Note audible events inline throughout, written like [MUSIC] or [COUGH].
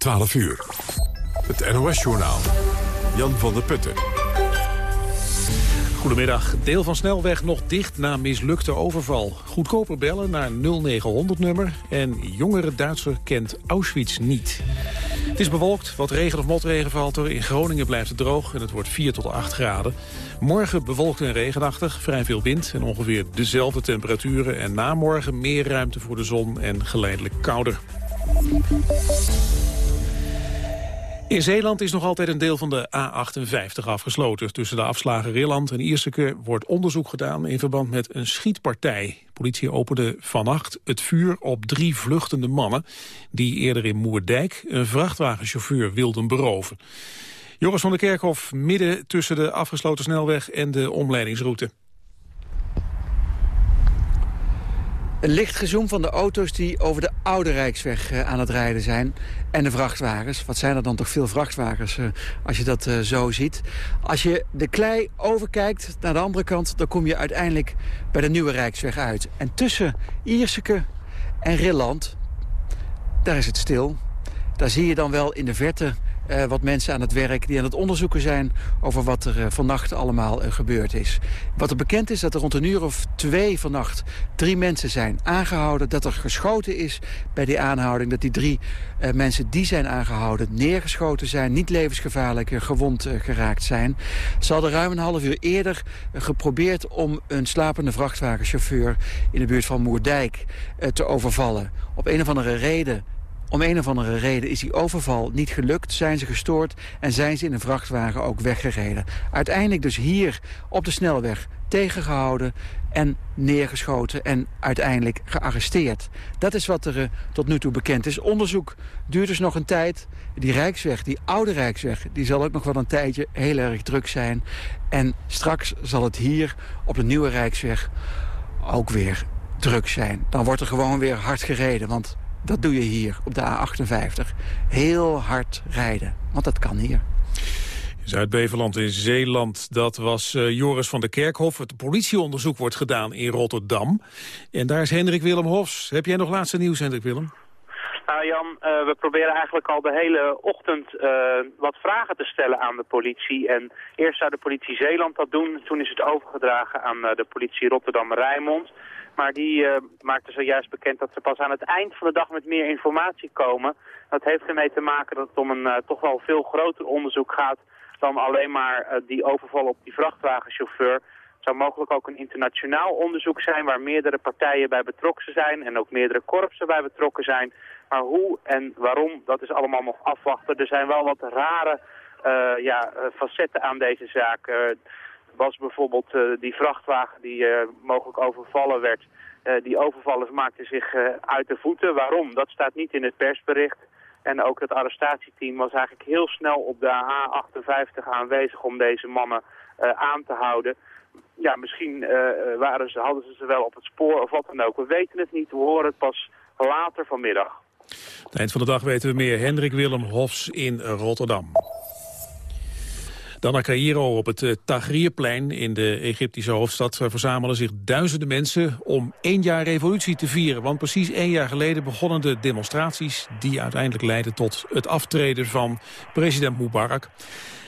12 uur. Het NOS-journaal. Jan van der Putten. Goedemiddag. Deel van snelweg nog dicht na mislukte overval. Goedkoper bellen naar 0900-nummer. En jongere Duitser kent Auschwitz niet. Het is bewolkt, wat regen of motregen valt er. In Groningen blijft het droog en het wordt 4 tot 8 graden. Morgen bewolkt en regenachtig, vrij veel wind en ongeveer dezelfde temperaturen. En na morgen meer ruimte voor de zon en geleidelijk kouder. In Zeeland is nog altijd een deel van de A58 afgesloten. Tussen de afslagen Rilland en Ierseke wordt onderzoek gedaan... in verband met een schietpartij. politie opende vannacht het vuur op drie vluchtende mannen... die eerder in Moerdijk een vrachtwagenchauffeur wilden beroven. Joris van der Kerkhof midden tussen de afgesloten snelweg en de omleidingsroute. Een licht gezoom van de auto's die over de Oude Rijksweg uh, aan het rijden zijn. En de vrachtwagens. Wat zijn er dan toch veel vrachtwagens uh, als je dat uh, zo ziet. Als je de klei overkijkt naar de andere kant... dan kom je uiteindelijk bij de Nieuwe Rijksweg uit. En tussen Ierseke en Rilland, daar is het stil. Daar zie je dan wel in de verte uh, wat mensen aan het werk... die aan het onderzoeken zijn over wat er uh, vannacht allemaal uh, gebeurd is. Wat er bekend is dat er rond een uur of twee vannacht... drie mensen zijn aangehouden, dat er geschoten is bij die aanhouding... dat die drie mensen die zijn aangehouden neergeschoten zijn... niet levensgevaarlijk gewond geraakt zijn. Ze hadden ruim een half uur eerder geprobeerd... om een slapende vrachtwagenchauffeur in de buurt van Moerdijk te overvallen. Op een of andere reden om een of andere reden is die overval niet gelukt, zijn ze gestoord... en zijn ze in een vrachtwagen ook weggereden. Uiteindelijk dus hier op de snelweg tegengehouden en neergeschoten en uiteindelijk gearresteerd. Dat is wat er uh, tot nu toe bekend is. Onderzoek duurt dus nog een tijd. Die Rijksweg, die oude Rijksweg, die zal ook nog wel een tijdje heel erg druk zijn. En straks zal het hier op de nieuwe Rijksweg ook weer druk zijn. Dan wordt er gewoon weer hard gereden, want dat doe je hier op de A58. Heel hard rijden, want dat kan hier. Zuid-Beveland in Zeeland, dat was uh, Joris van der Kerkhof. Het politieonderzoek wordt gedaan in Rotterdam. En daar is Hendrik Willem Hofs. Heb jij nog laatste nieuws, Hendrik Willem? Nou Jan, uh, we proberen eigenlijk al de hele ochtend uh, wat vragen te stellen aan de politie. En eerst zou de politie Zeeland dat doen. Toen is het overgedragen aan de politie Rotterdam-Rijnmond. Maar die uh, maakte zojuist bekend dat ze pas aan het eind van de dag met meer informatie komen. Dat heeft ermee te maken dat het om een uh, toch wel veel groter onderzoek gaat dan alleen maar uh, die overval op die vrachtwagenchauffeur. Het zou mogelijk ook een internationaal onderzoek zijn waar meerdere partijen bij betrokken zijn en ook meerdere korpsen bij betrokken zijn. Maar hoe en waarom, dat is allemaal nog afwachten. Er zijn wel wat rare ja, facetten aan deze zaak was bijvoorbeeld uh, die vrachtwagen die uh, mogelijk overvallen werd. Uh, die overvallers maakten zich uit de voeten. Waarom? Dat staat niet in het persbericht. En ook het arrestatieteam was eigenlijk heel snel op de A58 aanwezig om deze mannen aan te houden. Ja, misschien waren ze, hadden ze ze wel op het spoor of wat dan ook. We weten het niet, we horen het pas later vanmiddag. Het eind van de dag weten we meer. Hendrik Willem Hofs in Rotterdam. Dan Cairo op het uh, Tahrirplein in de Egyptische hoofdstad... verzamelen zich duizenden mensen om één jaar revolutie te vieren. Want precies één jaar geleden begonnen de demonstraties... die uiteindelijk leidden tot het aftreden van president Mubarak.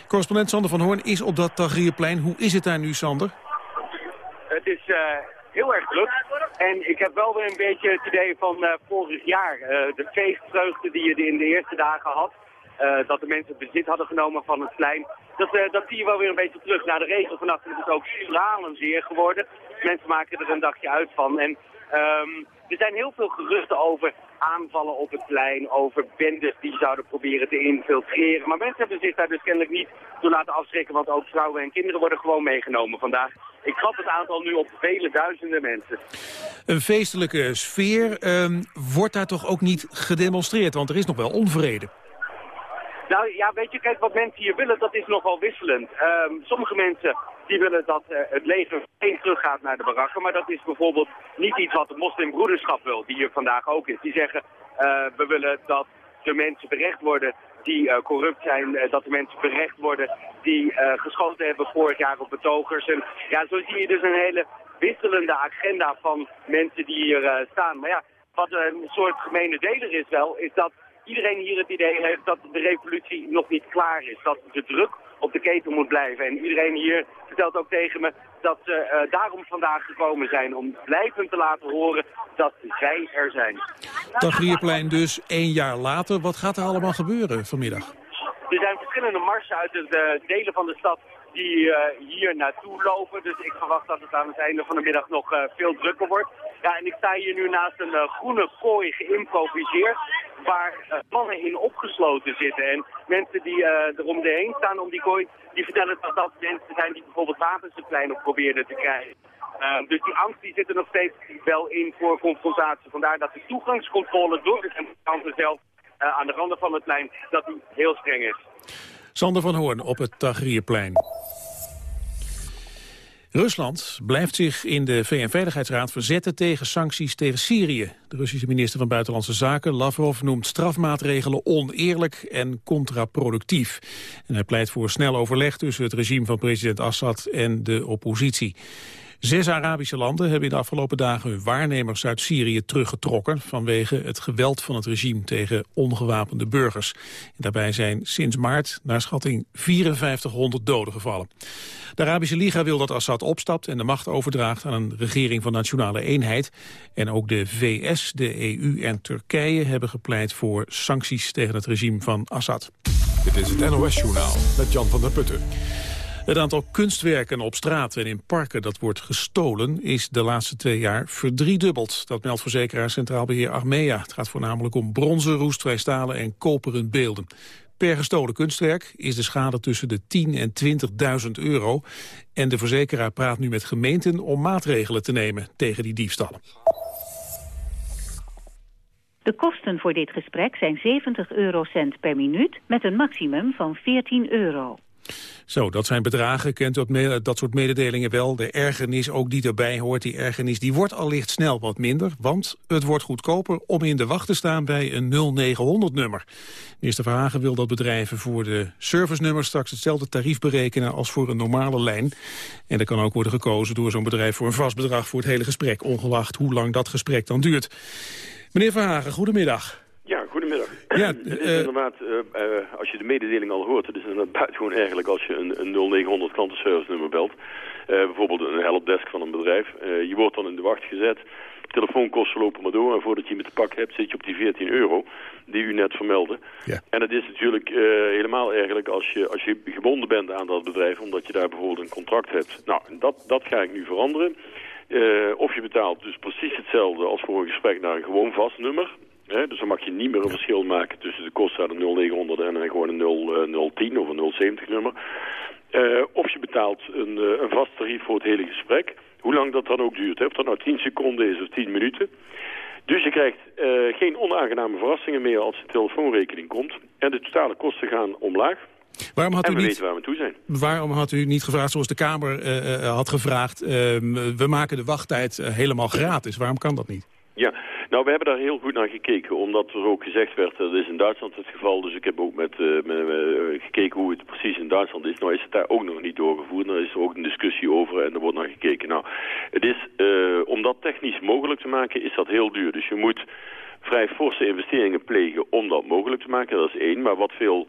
Correspondent Sander van Hoorn is op dat Tahrirplein. Hoe is het daar nu, Sander? Het is uh, heel erg druk. En ik heb wel weer een beetje het idee van vorig jaar. de feestvreugde die je in de eerste dagen had. Dat de mensen bezit hadden genomen van het plein dat, uh, dat zie je wel weer een beetje terug. Na de regen vannacht is het ook stralend zeer geworden. Mensen maken er een dagje uit van. En um, er zijn heel veel geruchten over aanvallen op het plein, over bendes die zouden proberen te infiltreren. Maar mensen hebben zich daar dus kennelijk niet door laten afschrikken, want ook vrouwen en kinderen worden gewoon meegenomen vandaag. Ik schat het aantal nu op vele duizenden mensen. Een feestelijke sfeer um, wordt daar toch ook niet gedemonstreerd, want er is nog wel onvrede. Nou ja, weet je, kijk, wat mensen hier willen, dat is nogal wisselend. Um, sommige mensen die willen dat uh, het leger meteen teruggaat naar de barakken. Maar dat is bijvoorbeeld niet iets wat de moslimbroederschap wil, die hier vandaag ook is. Die zeggen, uh, we willen dat de mensen berecht worden die uh, corrupt zijn. dat de mensen berecht worden die geschoten hebben vorig jaar op betogers. En ja, zo zie je dus een hele wisselende agenda van mensen die hier staan. Maar ja, wat een soort gemene deler is wel, is dat iedereen hier het idee heeft dat de revolutie nog niet klaar is. Dat de druk op de ketel moet blijven. En iedereen hier vertelt ook tegen me dat ze uh, daarom vandaag gekomen zijn. Om blijvend te laten horen dat zij er zijn. Tagrierplein dus één jaar later. Wat gaat er allemaal gebeuren vanmiddag? Er zijn verschillende marsen uit de delen van de stad die uh, hier naartoe lopen. Dus ik verwacht dat het aan het einde van de middag nog uh, veel drukker wordt. Ja, en ik sta hier nu naast een uh, groene kooi geïmproviseerd, waar mannen in opgesloten zitten. En mensen die er om de heen staan om die kooi, die vertellen dat dat mensen zijn die bijvoorbeeld wapens het plein op probeerden te krijgen. dus die angst die zit er nog steeds wel in voor confrontatie. Vandaar dat de toegangscontrole door de demonstranten zelf aan de randen van het plein, dat die heel streng is. Sander van Hoorn op het Tagrierplein. Rusland blijft zich in de VN-veiligheidsraad verzetten tegen sancties tegen Syrië. De Russische minister van Buitenlandse Zaken, Lavrov, noemt strafmaatregelen oneerlijk en contraproductief. En hij pleit voor snel overleg tussen het regime van president Assad en de oppositie. Zes Arabische landen hebben in de afgelopen dagen hun waarnemers uit Syrië teruggetrokken vanwege het geweld van het regime tegen ongewapende burgers. En daarbij zijn sinds maart naar schatting 5400 doden gevallen. De Arabische Liga wil dat Assad opstapt en de macht overdraagt aan een regering van nationale eenheid. En ook de VS, de EU en Turkije hebben gepleit voor sancties tegen het regime van Assad. Dit is het NOS Journaal met Jan van der Putten. Het aantal kunstwerken op straat en in parken dat wordt gestolen... is de laatste twee jaar verdriedubbeld. Dat meldt verzekeraar Centraal Beheer Armea. Het gaat voornamelijk om bronzen, roestvrij stalen en koperen beelden. Per gestolen kunstwerk is de schade tussen de 10 en 20.000 euro. En de verzekeraar praat nu met gemeenten om maatregelen te nemen tegen die diefstallen. De kosten voor dit gesprek zijn 70 eurocent per minuut met een maximum van 14 euro. Zo, dat zijn bedragen, kent u dat soort mededelingen wel. De ergernis ook die erbij hoort, die ergernis, die wordt allicht snel wat minder. Want het wordt goedkoper om in de wacht te staan bij een 0900-nummer. Minister Verhagen wil dat bedrijven voor de servicenummers straks hetzelfde tarief berekenen als voor een normale lijn. En er kan ook worden gekozen door zo'n bedrijf voor een vast bedrag voor het hele gesprek, ongeacht hoe lang dat gesprek dan duurt. Meneer Verhagen, goedemiddag. Ja, goedemiddag. Ja, [CLEARS THROAT] is uh, inderdaad, uh, uh, als je de mededeling al hoort, het is inderdaad buitengewoon eigenlijk als je een, een 0900 klantenservice nummer belt. bijvoorbeeld een helpdesk van een bedrijf. je wordt dan in de wacht gezet. Telefoonkosten lopen maar door en voordat je met de pak hebt zit je op die 14 euro die u net vermeldde. Ja. En het is natuurlijk helemaal eigenlijk als je, als je gebonden bent aan dat bedrijf omdat je daar bijvoorbeeld een contract hebt. Nou, dat, dat ga ik nu veranderen. of je betaalt dus precies hetzelfde als voor een gesprek naar een gewoon vast nummer. He, dus dan mag je niet meer een verschil maken tussen de kosten aan een 0900 en een, gewoon een 0, 010 of een 070 nummer. Uh, of je betaalt een, uh, een vast tarief voor het hele gesprek. Hoe lang dat dan ook duurt. Hè? Of dat nou 10 seconden is of 10 minuten. Dus je krijgt uh, geen onaangename verrassingen meer als de telefoonrekening komt. En de totale kosten gaan omlaag. Waarom had en u we niet, weten waar we toe zijn. Waarom had u niet gevraagd zoals de Kamer uh, had gevraagd... Uh, we maken de wachttijd helemaal gratis. Waarom kan dat niet? Ja, nou we hebben daar heel goed naar gekeken. Omdat er ook gezegd werd, dat is in Duitsland het geval. Dus ik heb ook met, met, met gekeken hoe het precies in Duitsland is. Nou is het daar ook nog niet doorgevoerd. Daar is er ook een discussie over en er wordt naar gekeken. Nou, het is, om dat technisch mogelijk te maken is dat heel duur. Dus je moet vrij forse investeringen plegen om dat mogelijk te maken. Dat is één. Maar wat veel...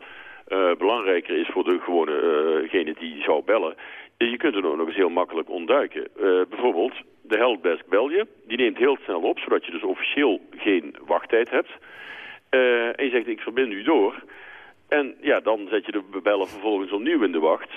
Uh, belangrijker is voor de gewone uh, die zou bellen... je kunt er ook nog eens heel makkelijk ontduiken. Uh, bijvoorbeeld, de helpdesk bel je. Die neemt heel snel op, zodat je dus officieel geen wachttijd hebt. en je zegt, ik verbind u door. En ja, dan zet je de bellen vervolgens opnieuw in de wacht...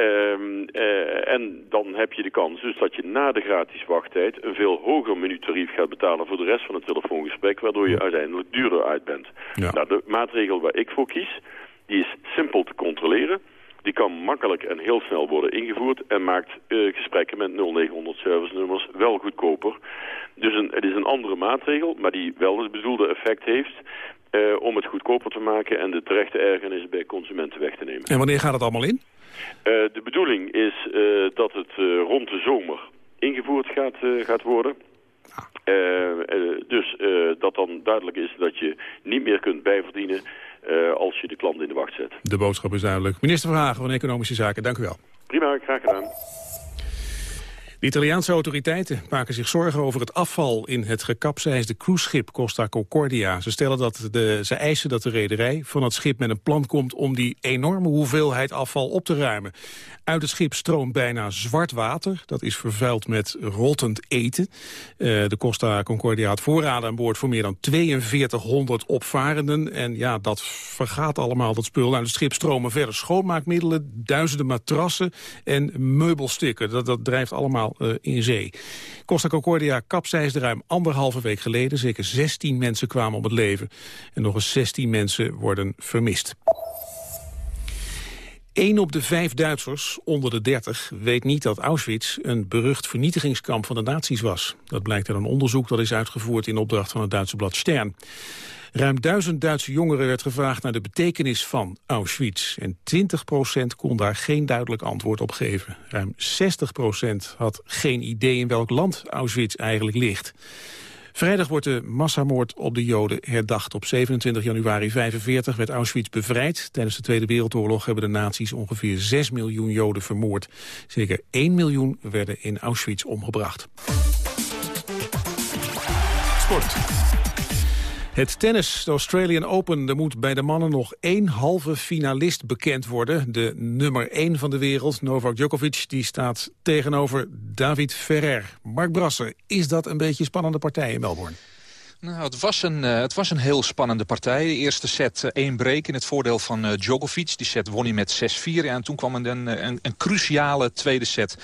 Um, uh, en dan heb je de kans dus dat je na de gratis wachttijd een veel hoger minutarief gaat betalen voor de rest van het telefoongesprek, waardoor je uiteindelijk duurder uit bent. Ja. Nou, de maatregel waar ik voor kies, die is simpel te controleren. Die kan makkelijk en heel snel worden ingevoerd en maakt uh, gesprekken met 0900 servicenummers wel goedkoper. Dus een, het is een andere maatregel, maar die wel het bedoelde effect heeft uh, om het goedkoper te maken en de terechte ergernis bij consumenten weg te nemen. En wanneer gaat het allemaal in? Uh, de bedoeling is dat het rond de zomer ingevoerd gaat, gaat worden. Uh, uh, dus uh, dat dan duidelijk is dat je niet meer kunt bijverdienen als je de klant in de wacht zet. De boodschap is duidelijk. Minister Verhagen van Economische Zaken, dank u wel. Prima, graag gedaan. De Italiaanse autoriteiten maken zich zorgen over het afval in het gekapseisde cruiseschip Costa Concordia. Ze, stellen dat de, ze eisen dat de rederij van het schip met een plan komt om die enorme hoeveelheid afval op te ruimen. Uit het schip stroomt bijna zwart water. Dat is vervuild met rottend eten. Uh, de Costa Concordia had voorraden aan boord voor meer dan 4200 opvarenden. En ja, dat vergaat allemaal, dat spul. Uit het schip stromen verder schoonmaakmiddelen, duizenden matrassen en meubelstukken. Dat, dat drijft allemaal uh, in zee. Costa Concordia kapseisde ruim anderhalve week geleden. Zeker 16 mensen kwamen om het leven. En nog eens 16 mensen worden vermist. Eén op de vijf Duitsers onder de 30 weet niet dat Auschwitz een berucht vernietigingskamp van de nazi's was. Dat blijkt uit een onderzoek dat is uitgevoerd in opdracht van het Duitse blad Stern. Ruim duizend Duitse jongeren werd gevraagd naar de betekenis van Auschwitz. En 20% kon daar geen duidelijk antwoord op geven. Ruim 60% had geen idee in welk land Auschwitz eigenlijk ligt. Vrijdag wordt de massamoord op de Joden herdacht. Op 27 januari 45 werd Auschwitz bevrijd. Tijdens de Tweede Wereldoorlog hebben de nazi's ongeveer 6 miljoen Joden vermoord. Zeker 1 miljoen werden in Auschwitz omgebracht. Sport. Het tennis, de Australian Open, er moet bij de mannen nog één halve finalist bekend worden. De nummer één van de wereld, Novak Djokovic, die staat tegenover David Ferrer. Mark Brasser, is dat een beetje een spannende partij in Melbourne? Nou, het was, een, uh, het was een heel spannende partij. De eerste set uh, één break in het voordeel van uh, Djokovic. Die set won hij met 6-4. Ja, en toen kwam een, een, een, cruciale tweede set.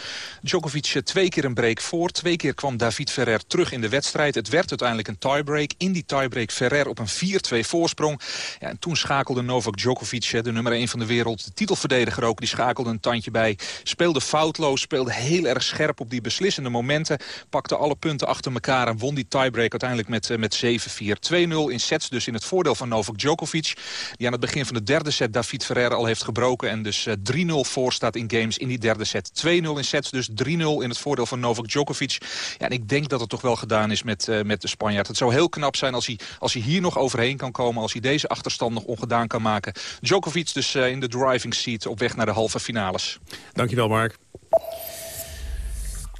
Djokovic twee keer een break voor. Twee keer kwam David Ferrer terug in de wedstrijd. Het werd uiteindelijk een tiebreak. In die tiebreak Ferrer op een 4-2 voorsprong. Ja, en toen schakelde Novak Djokovic, de nummer 1 van de wereld... de titelverdediger ook, die schakelde een tandje bij. Speelde foutloos, speelde heel erg scherp op die beslissende momenten. Pakte alle punten achter elkaar en won die tiebreak uiteindelijk met met 7-4. 2-0 in sets dus in het voordeel van Novak Djokovic. Die aan het begin van de derde set David Ferrer al heeft gebroken. En dus 3-0 voor staat in games in die derde set. 2-0 in sets, dus 3-0 in het voordeel van Novak Djokovic. Ja, en ik denk dat het toch wel gedaan is met, uh, met de Spanjaard. Het zou heel knap zijn als hij, als hij hier nog overheen kan komen. Als hij deze achterstand nog ongedaan kan maken. Djokovic dus uh, in de driving seat op weg naar de halve finales. Dankjewel Mark.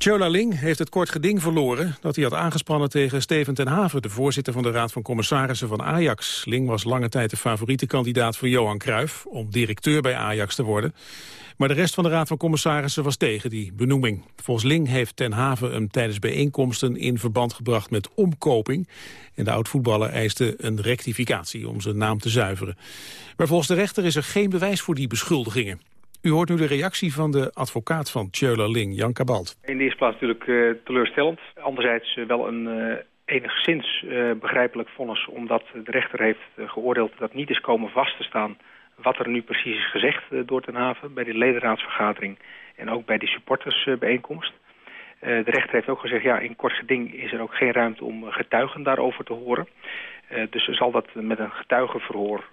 Chola Ling heeft het kort geding verloren dat hij had aangespannen tegen Steven ten Haven, de voorzitter van de Raad van Commissarissen van Ajax. Ling was lange tijd de favoriete kandidaat voor Johan Cruijff om directeur bij Ajax te worden. Maar de rest van de Raad van Commissarissen was tegen die benoeming. Volgens Ling heeft ten Haven hem tijdens bijeenkomsten in verband gebracht met omkoping. En de oud-voetballer eiste een rectificatie om zijn naam te zuiveren. Maar volgens de rechter is er geen bewijs voor die beschuldigingen. U hoort nu de reactie van de advocaat van Tjöla Ling, Jan Kabalt. In de eerste plaats natuurlijk uh, teleurstellend. Anderzijds uh, wel een uh, enigszins begrijpelijk vonnis... omdat de rechter heeft geoordeeld dat niet is komen vast te staan... wat er nu precies is gezegd door Ten Haven bij de ledenraadsvergadering... en ook bij de supportersbijeenkomst. de rechter heeft ook gezegd, ja, in kort geding is er ook geen ruimte om getuigen daarover te horen. dus zal dat met een getuigenverhoor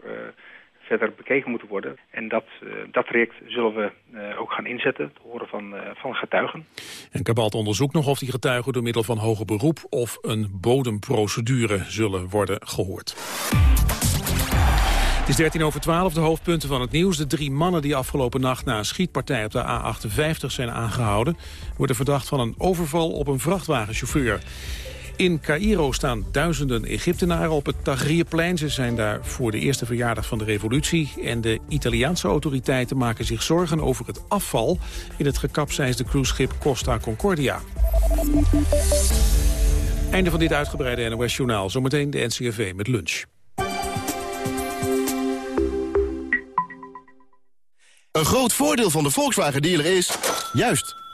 verder bekeken moeten worden. En dat, uh, dat traject zullen we uh, ook gaan inzetten, te horen van, uh, van getuigen. En Kabalt onderzoekt nog of die getuigen door middel van hoger beroep of een bodemprocedure zullen worden gehoord. Het is 13 over 12, de hoofdpunten van het nieuws. De drie mannen die afgelopen nacht na een schietpartij op de A58 zijn aangehouden... worden verdacht van een overval op een vrachtwagenchauffeur. In Cairo staan duizenden Egyptenaren op het Tahrirplein. Ze zijn daar voor de eerste verjaardag van de revolutie. En de Italiaanse autoriteiten maken zich zorgen over het afval... in het gekapseisde cruiseschip Costa Concordia. Einde van dit uitgebreide NOS-journaal. Zometeen de NCRV met lunch. Een groot voordeel van de Volkswagen dealer is... juist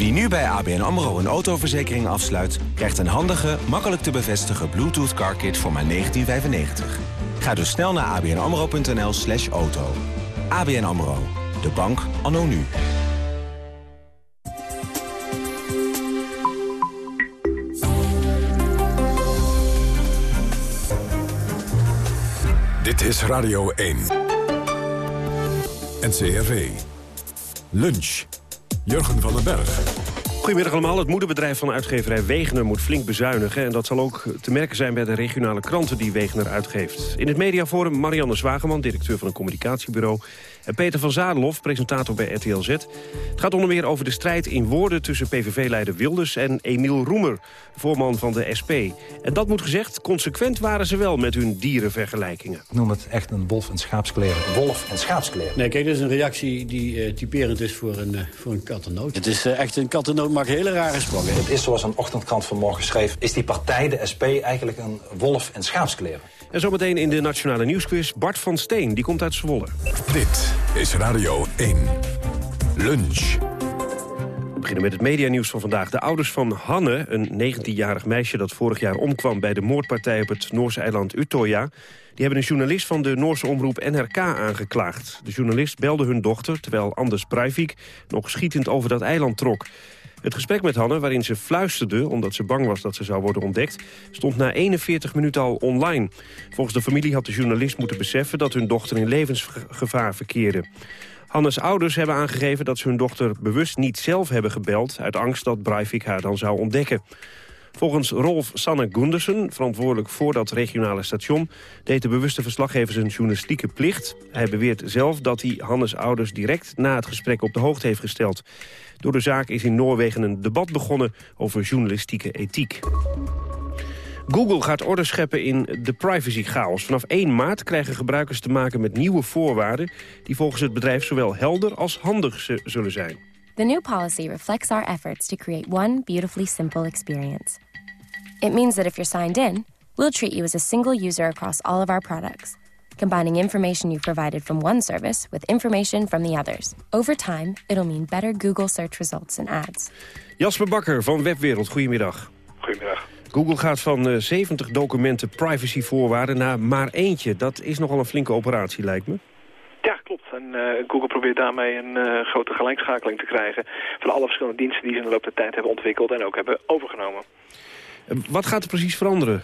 Wie nu bij ABN AMRO een autoverzekering afsluit... krijgt een handige, makkelijk te bevestigen Bluetooth car kit voor maar 1995. Ga dus snel naar abnamro.nl slash auto. ABN AMRO, de bank anno nu. Dit is Radio 1. NCRV. Lunch. Jurgen van den Berg. Goedemiddag allemaal. Het moederbedrijf van uitgeverij Wegener moet flink bezuinigen. En dat zal ook te merken zijn bij de regionale kranten die Wegener uitgeeft. In het mediaforum Marianne Zwageman, directeur van een communicatiebureau. En Peter van Zadenhof, presentator bij RTL Z. Het gaat onder meer over de strijd in woorden tussen PVV-leider Wilders en Emiel Roemer, voorman van de SP. En dat moet gezegd, consequent waren ze wel met hun dierenvergelijkingen. Ik noem het echt een wolf en schaapskleren. Wolf en schaapskleren. Nee, kijk, dit is een reactie die uh, typerend is voor een, uh, voor een kattennoot. Het is uh, echt een kattennoot, maakt hele rare sprongen. Het is zoals een ochtendkrant vanmorgen schreef... is die partij, de SP, eigenlijk een wolf en schaapskleren. En zometeen in de Nationale Nieuwsquiz Bart van Steen. Die komt uit Zwolle. Dit is Radio 1. Lunch. We beginnen met het medianieuws van vandaag. De ouders van Hanne, een 19-jarig meisje dat vorig jaar omkwam... bij de moordpartij op het Noorse eiland Utøya... die hebben een journalist van de Noorse omroep NRK aangeklaagd. De journalist belde hun dochter, terwijl Anders Breivik... nog schietend over dat eiland trok. Het gesprek met Hanne, waarin ze fluisterde... omdat ze bang was dat ze zou worden ontdekt... stond na 41 minuten al online. Volgens de familie had de journalist moeten beseffen... dat hun dochter in levensgevaar verkeerde. Hannes ouders hebben aangegeven dat ze hun dochter bewust niet zelf hebben gebeld... uit angst dat Breivik haar dan zou ontdekken. Volgens Rolf Sanne Gundersen, verantwoordelijk voor dat regionale station... deed de bewuste verslaggever zijn journalistieke plicht. Hij beweert zelf dat hij Hannes ouders direct na het gesprek op de hoogte heeft gesteld. Door de zaak is in Noorwegen een debat begonnen over journalistieke ethiek. Google gaat orde scheppen in de privacy-chaos. Vanaf 1 maart krijgen gebruikers te maken met nieuwe voorwaarden... die volgens het bedrijf zowel helder als handig zullen zijn. The new policy reflects our efforts to create one beautifully simple experience. It means that if you're signed in, we'll treat you as a single user across all of our products, combining information you've provided from one service with information from the others. Over time, it'll mean better Google search results and ads. Jasper Bakker van Webwereld, goedemiddag. Google gaat van uh, 70 documenten privacyvoorwaarden naar maar eentje. Dat is nogal een flinke operatie, lijkt me. Ja, klopt. En uh, Google probeert daarmee een uh, grote gelijkschakeling te krijgen... van alle verschillende diensten die ze in de loop der tijd hebben ontwikkeld en ook hebben overgenomen. Wat gaat er precies veranderen?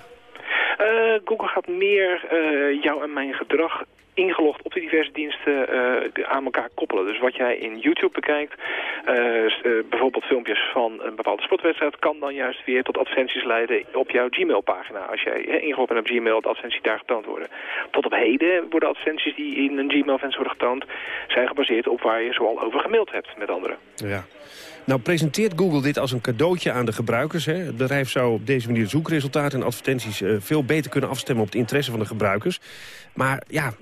Uh, Google gaat meer uh, jou en mijn gedrag ingelogd op de diverse diensten uh, aan elkaar koppelen. Dus wat jij in YouTube bekijkt, bijvoorbeeld filmpjes van een bepaalde sportwedstrijd, kan dan juist weer tot advertenties leiden op jouw Gmail-pagina. Als jij ingelogd bent op Gmail, dat advertenties daar getoond worden. Tot op heden worden advertenties die in een Gmail-venster worden getoond, zijn gebaseerd op waar je zoal over gemaild hebt met anderen. Ja. Nou presenteert Google dit als een cadeautje aan de gebruikers. Hè? Het bedrijf zou op deze manier zoekresultaten en advertenties uh, veel beter kunnen afstemmen op het interesse van de gebruikers. Maar ja,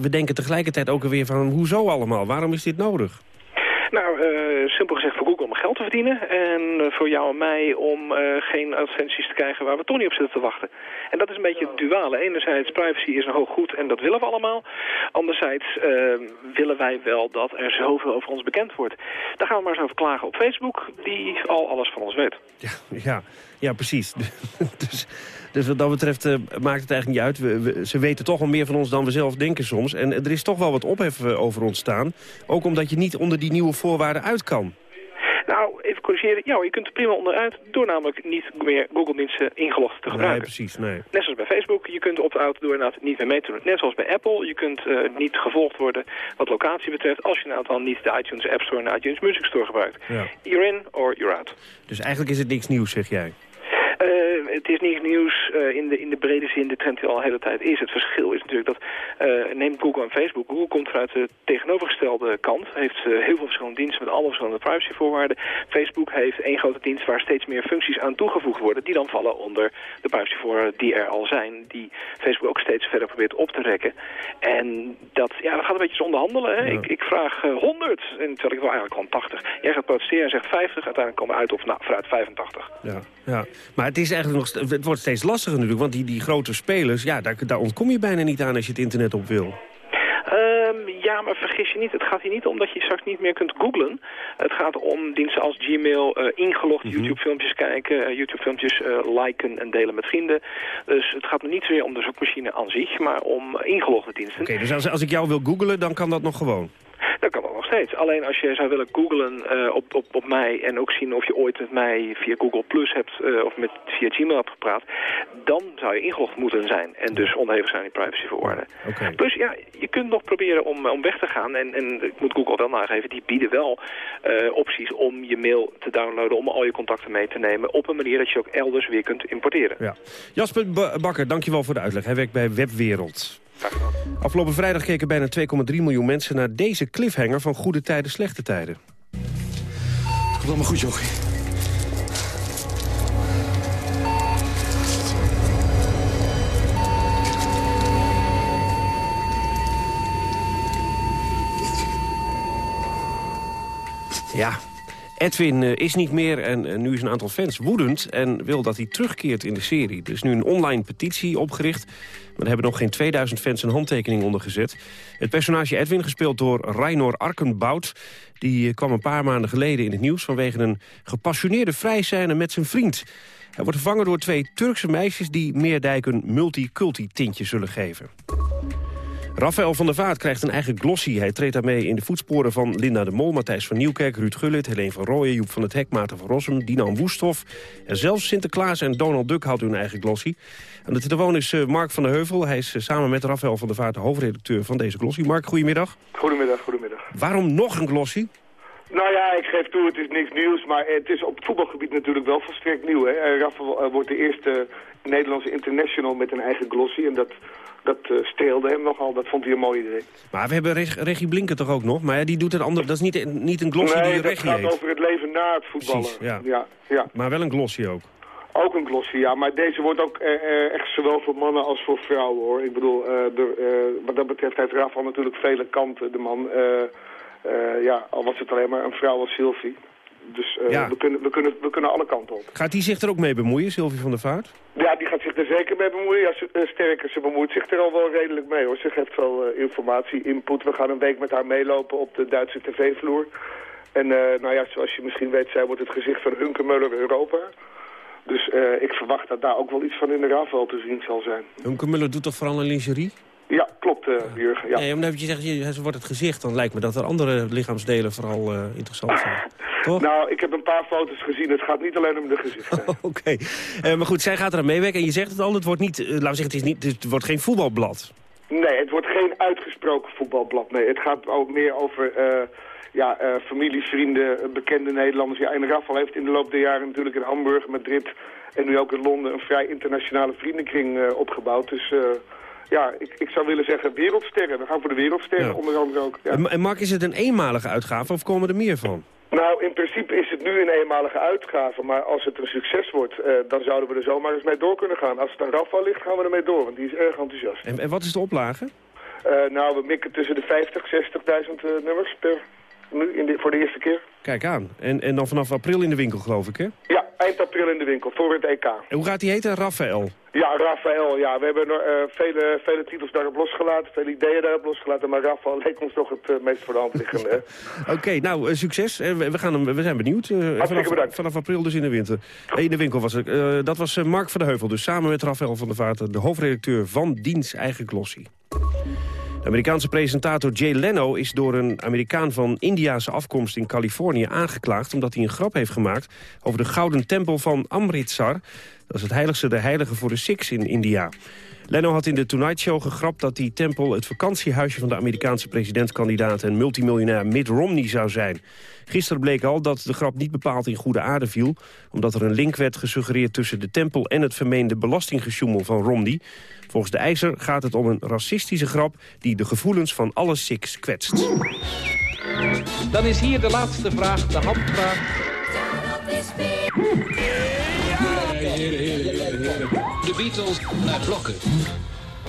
we denken tegelijkertijd ook weer van hoezo allemaal? Waarom is dit nodig? Nou, uh, simpel gezegd voor Google om geld te verdienen. En uh, voor jou en mij om uh, geen advertenties te krijgen waar we toch niet op zitten te wachten. En dat is een beetje het duale. Enerzijds, privacy is een hoog goed en dat willen we allemaal. Anderzijds willen wij wel dat er zoveel over ons bekend wordt. Daar gaan we maar eens over klagen op Facebook, die al alles van ons weet. Ja, ja, ja precies. [LAUGHS] dus... Dus wat dat betreft uh, maakt het eigenlijk niet uit. We, we, ze weten toch wel meer van ons dan we zelf denken soms. En er is toch wel wat ophef over ontstaan. Ook omdat je niet onder die nieuwe voorwaarden uit kan. Nou, even corrigeren. Ja, je kunt er prima onderuit door namelijk niet meer Google-diensten ingelogd te gebruiken. Nee, precies, nee. Net zoals bij Facebook. Je kunt opt-out door inderdaad niet meer mee te doen. Net zoals bij Apple. Je kunt uh, niet gevolgd worden wat locatie betreft... als je nou dan niet de iTunes App Store en de iTunes Music Store gebruikt. Ja. You're in or you're out. Dus eigenlijk is het niks nieuws, zeg jij? Uh, het is niets nieuws uh, in, de, in de brede zin, de trend die al een hele tijd is. Het verschil is natuurlijk dat, uh, neem Google en Facebook. Google komt vanuit de tegenovergestelde kant. Heeft heel veel verschillende diensten met allemaal verschillende privacyvoorwaarden. Facebook heeft één grote dienst waar steeds meer functies aan toegevoegd worden. Die dan vallen onder de privacyvoorwaarden die er al zijn. Die Facebook ook steeds verder probeert op te rekken. En dat, ja, dat gaat een beetje zonder handelen. Hè? Ik, ik vraag 100, en terwijl ik wel eigenlijk gewoon 80. Jij gaat protesteren en zegt 50, uiteindelijk komen we uit op nou, vooruit 85. Ja, ja. Maar het is eigenlijk nog, het wordt steeds lastiger natuurlijk, want die, die grote spelers, ja, daar, daar ontkom je bijna niet aan als je het internet op wil. Um, ja, maar vergis je niet. Het gaat hier niet om dat je straks niet meer kunt googlen. Het gaat om diensten als Gmail, uh, ingelogd Mhm. YouTube-filmpjes kijken, uh, YouTube-filmpjes uh, liken en delen met vrienden. Dus het gaat me niet zozeer om de zoekmachine aan zich, maar om ingelogde diensten. Oké, dus als, als ik jou wil googlen, dan kan dat nog gewoon? Steeds. Alleen als je zou willen googlen uh, op, op, op mij en ook zien of je ooit met mij via Google Plus hebt uh, of met, via Gmail hebt gepraat, dan zou je ingelogd moeten zijn en dus onderhevig zijn aan die privacyvoorwaarden. Okay. Dus ja, je kunt nog proberen om, om weg te gaan en, en ik moet Google wel nageven, die bieden wel uh, opties om je mail te downloaden, om al je contacten mee te nemen op een manier dat je ook elders weer kunt importeren. Ja. Jasper Bakker, dankjewel voor de uitleg. Hij werkt bij Webwereld. Afgelopen vrijdag keken bijna 2,3 miljoen mensen naar deze cliffhanger van goede tijden, slechte tijden. Het komt allemaal goed, jochie. Ja, Edwin uh, is niet meer en uh, nu is een aantal fans woedend... en wil dat hij terugkeert in de serie. Er is nu een online petitie opgericht... maar er hebben nog geen 2000 fans een handtekening onder gezet. Het personage Edwin, gespeeld door Rainor Arkenbout... die uh, kwam een paar maanden geleden in het nieuws... vanwege een gepassioneerde vrijscène met zijn vriend. Hij wordt vervangen door twee Turkse meisjes... die Meerdijk een multiculti-tintje zullen geven. Rafael van der Vaart krijgt een eigen glossy. Hij treedt daarmee in de voetsporen van Linda de Mol, Matthijs van Nieuwkerk, Ruud Gullit, Helene van Rooyen, Joep van het Hek, Maarten van Rossum, Dinan Woesthof. En zelfs Sinterklaas en Donald Duck houdt hun eigen glossy. Aan de telefoon is uh, Mark van der Heuvel. Hij is uh, samen met Rafael van der Vaart de hoofdredacteur van deze glossy. Mark, goedemiddag. Goedemiddag, goedemiddag. Waarom nog een glossy? Nou ja, ik geef toe, het is niks nieuws, maar het is op het voetbalgebied natuurlijk wel volstrekt nieuw. Hè? Rafael uh, wordt de eerste Nederlandse international met een eigen glossy en dat... Dat uh, streelde hem nogal, dat vond hij een mooi idee. Maar we hebben Reg Regie Blinken toch ook nog? Maar ja, die doet het ander. Dat is niet, niet een glossy nee, die dat Regie gaat heet. over het leven na het voetballen. Precies, ja. Ja, ja. Maar wel een glossy ook. Ook een glossy, ja. Maar deze wordt ook uh, echt zowel voor mannen als voor vrouwen, hoor. Ik bedoel, de, wat dat betreft heeft Rafa natuurlijk vele kanten, de man. ja, al was het alleen maar een vrouw als Sylvie. Dus uh, ja. we, kunnen, we, kunnen, we kunnen alle kanten op. Gaat die zich er ook mee bemoeien, Sylvie van der Vaart? Ja, die gaat zich er zeker mee bemoeien. Ja, ze, uh, sterker, ze bemoeit zich er al wel redelijk mee hoor. Ze geeft wel uh, informatie, input. We gaan een week met haar meelopen op de Duitse tv-vloer. En nou ja, zoals je misschien weet, zij wordt het gezicht van Hunkemuller Europa. Dus ik verwacht dat daar ook wel iets van in de Rafael te zien zal zijn. Hunkemuller doet toch vooral een lingerie? Ja, klopt, uh, Jurgen. Ja. Nee, omdat je zegt, je, wordt het gezicht, dan lijkt me dat er andere lichaamsdelen vooral uh, interessant zijn. [LAUGHS] Toch? Nou, ik heb een paar foto's gezien. Het gaat niet alleen om de gezichten. [LAUGHS] Oké. Okay. Uh, maar goed, zij gaat er aan meewerken. En je zegt het al, het wordt niet, laten we zeggen, het, is niet, het wordt geen voetbalblad. Nee, het wordt geen uitgesproken voetbalblad. Nee, het gaat ook meer over ja, familie, vrienden, bekende Nederlanders. Ja, en Rafael heeft in de loop der jaren natuurlijk in Hamburg, Madrid en nu ook in Londen een vrij internationale vriendenkring opgebouwd. Dus ja, ik, ik zou willen zeggen wereldsterren. We gaan voor de wereldsterren ja. onder andere ook. Ja. En Mark, is het een eenmalige uitgave of komen er meer van? Nou, in principe is het nu een eenmalige uitgave. Maar als het een succes wordt, uh, dan zouden we er zomaar eens mee door kunnen gaan. Als het aan Rafa ligt, gaan we ermee door, want die is erg enthousiast. En, en wat is de oplage? Uh, nou, we mikken tussen de 50 60.000 uh, nummers per nu in de, voor de eerste keer. Kijk aan. En, en dan vanaf april in de winkel, geloof ik, hè? Ja, eind april in de winkel, voor het EK. En hoe gaat die heten? Raphaël? Ja, Raphaël, ja. We hebben uh, vele, vele titels daarop losgelaten, vele ideeën daarop losgelaten, maar Raphaël leek ons toch het uh, meest voor de hand liggende. [LAUGHS] Oké, okay, nou, uh, succes. We, gaan hem, we zijn benieuwd. vanaf, bedankt. vanaf april dus in de winter. In de winkel was het. dat was Mark van der Heuvel, dus samen met Raphaël van der Vaart, de hoofdredacteur van Diens Eigen Glossy. De Amerikaanse presentator Jay Leno is door een Amerikaan van Indiase afkomst in Californië aangeklaagd... omdat hij een grap heeft gemaakt over de gouden tempel van Amritsar. Dat is het heiligste der heiligen voor de Sikhs in India. Leno had in de Tonight Show gegrapt dat die tempel het vakantiehuisje van de Amerikaanse presidentskandidaat en multimiljonair Mitt Romney zou zijn. Gisteren bleek al dat de grap niet bepaald in goede aarde viel, omdat er een link werd gesuggereerd tussen de tempel en het vermeende belastinggesjoemel van Romney. Volgens de eiser gaat het om een racistische grap die de gevoelens van alle Sikhs kwetst. Dan is hier de laatste vraag, de handvraag. De Beatles naar blokken.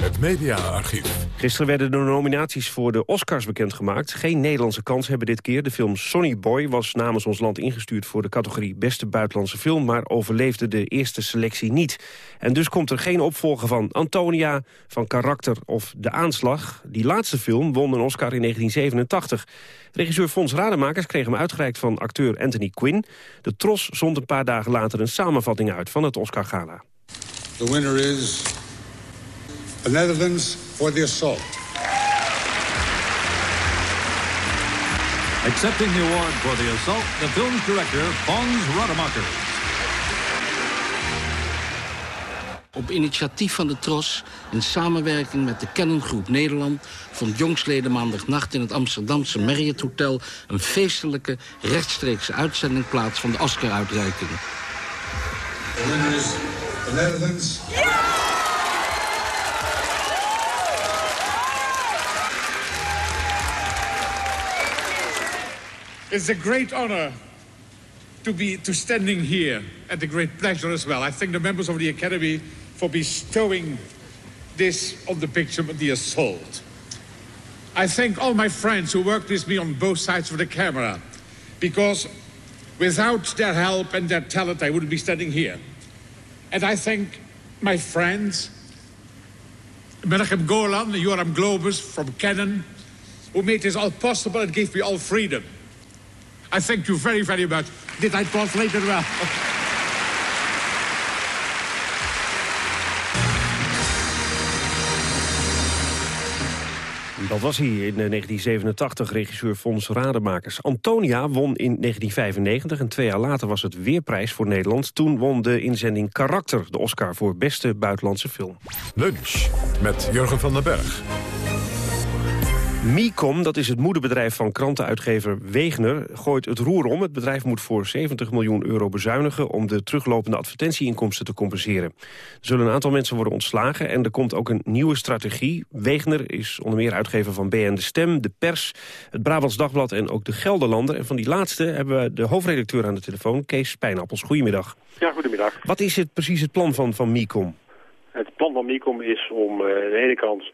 Het mediaarchief. Gisteren werden de nominaties voor de Oscars bekendgemaakt. Geen Nederlandse kans hebben dit keer. De film Sonny Boy was namens ons land ingestuurd voor de categorie Beste Buitenlandse Film... maar overleefde de eerste selectie niet. En dus komt er geen opvolger van Antonia, van Karakter of De Aanslag. Die laatste film won een Oscar in 1987. Regisseur Fons Rademakers kreeg hem uitgereikt van acteur Anthony Quinn. De Tros zond een paar dagen later een samenvatting uit van het Oscar-gala. The winner is the Netherlands for the assault. Accepting the award for the assault, the film's director, Fons Rademacher. Op initiatief van de TROS, in samenwerking met de Kennengroep Nederland... vond jongslede maandagnacht in het Amsterdamse Marriott Hotel... een feestelijke, rechtstreekse uitzending plaats van de Oscar-uitreiking. The winner is the Netherlands. It's a great honor to be to standing here and a great pleasure as well. I thank the members of the Academy for bestowing this on the picture of the assault. I thank all my friends who worked with me on both sides of the camera because without their help and their talent I wouldn't be standing here. And I thank my friends, Menachem Golan, Joram Globus from Canon, who made this all possible and gave me all freedom. I thank you very, very much. Did I translate it well? Dat was hij in 1987, regisseur Fons Rademakers. Antonia won in 1995 en twee jaar later was het weerprijs voor Nederland. Toen won de inzending Karakter de Oscar voor beste buitenlandse film. Lunch met Jurgen van den Berg. Micom, dat is het moederbedrijf van krantenuitgever Wegener, gooit het roer om. Het bedrijf moet voor 70 miljoen euro bezuinigen om de teruglopende advertentieinkomsten te compenseren. Er zullen een aantal mensen worden ontslagen en er komt ook een nieuwe strategie. Wegener is onder meer uitgever van BN De Stem, De Pers, het Brabants Dagblad en ook De Gelderlander. En van die laatste hebben we de hoofdredacteur aan de telefoon, Kees Pijnappels. Goedemiddag. Ja, goedemiddag. Wat is het precies het plan van, van Micom? Het plan van Micom is om uh, aan de ene kant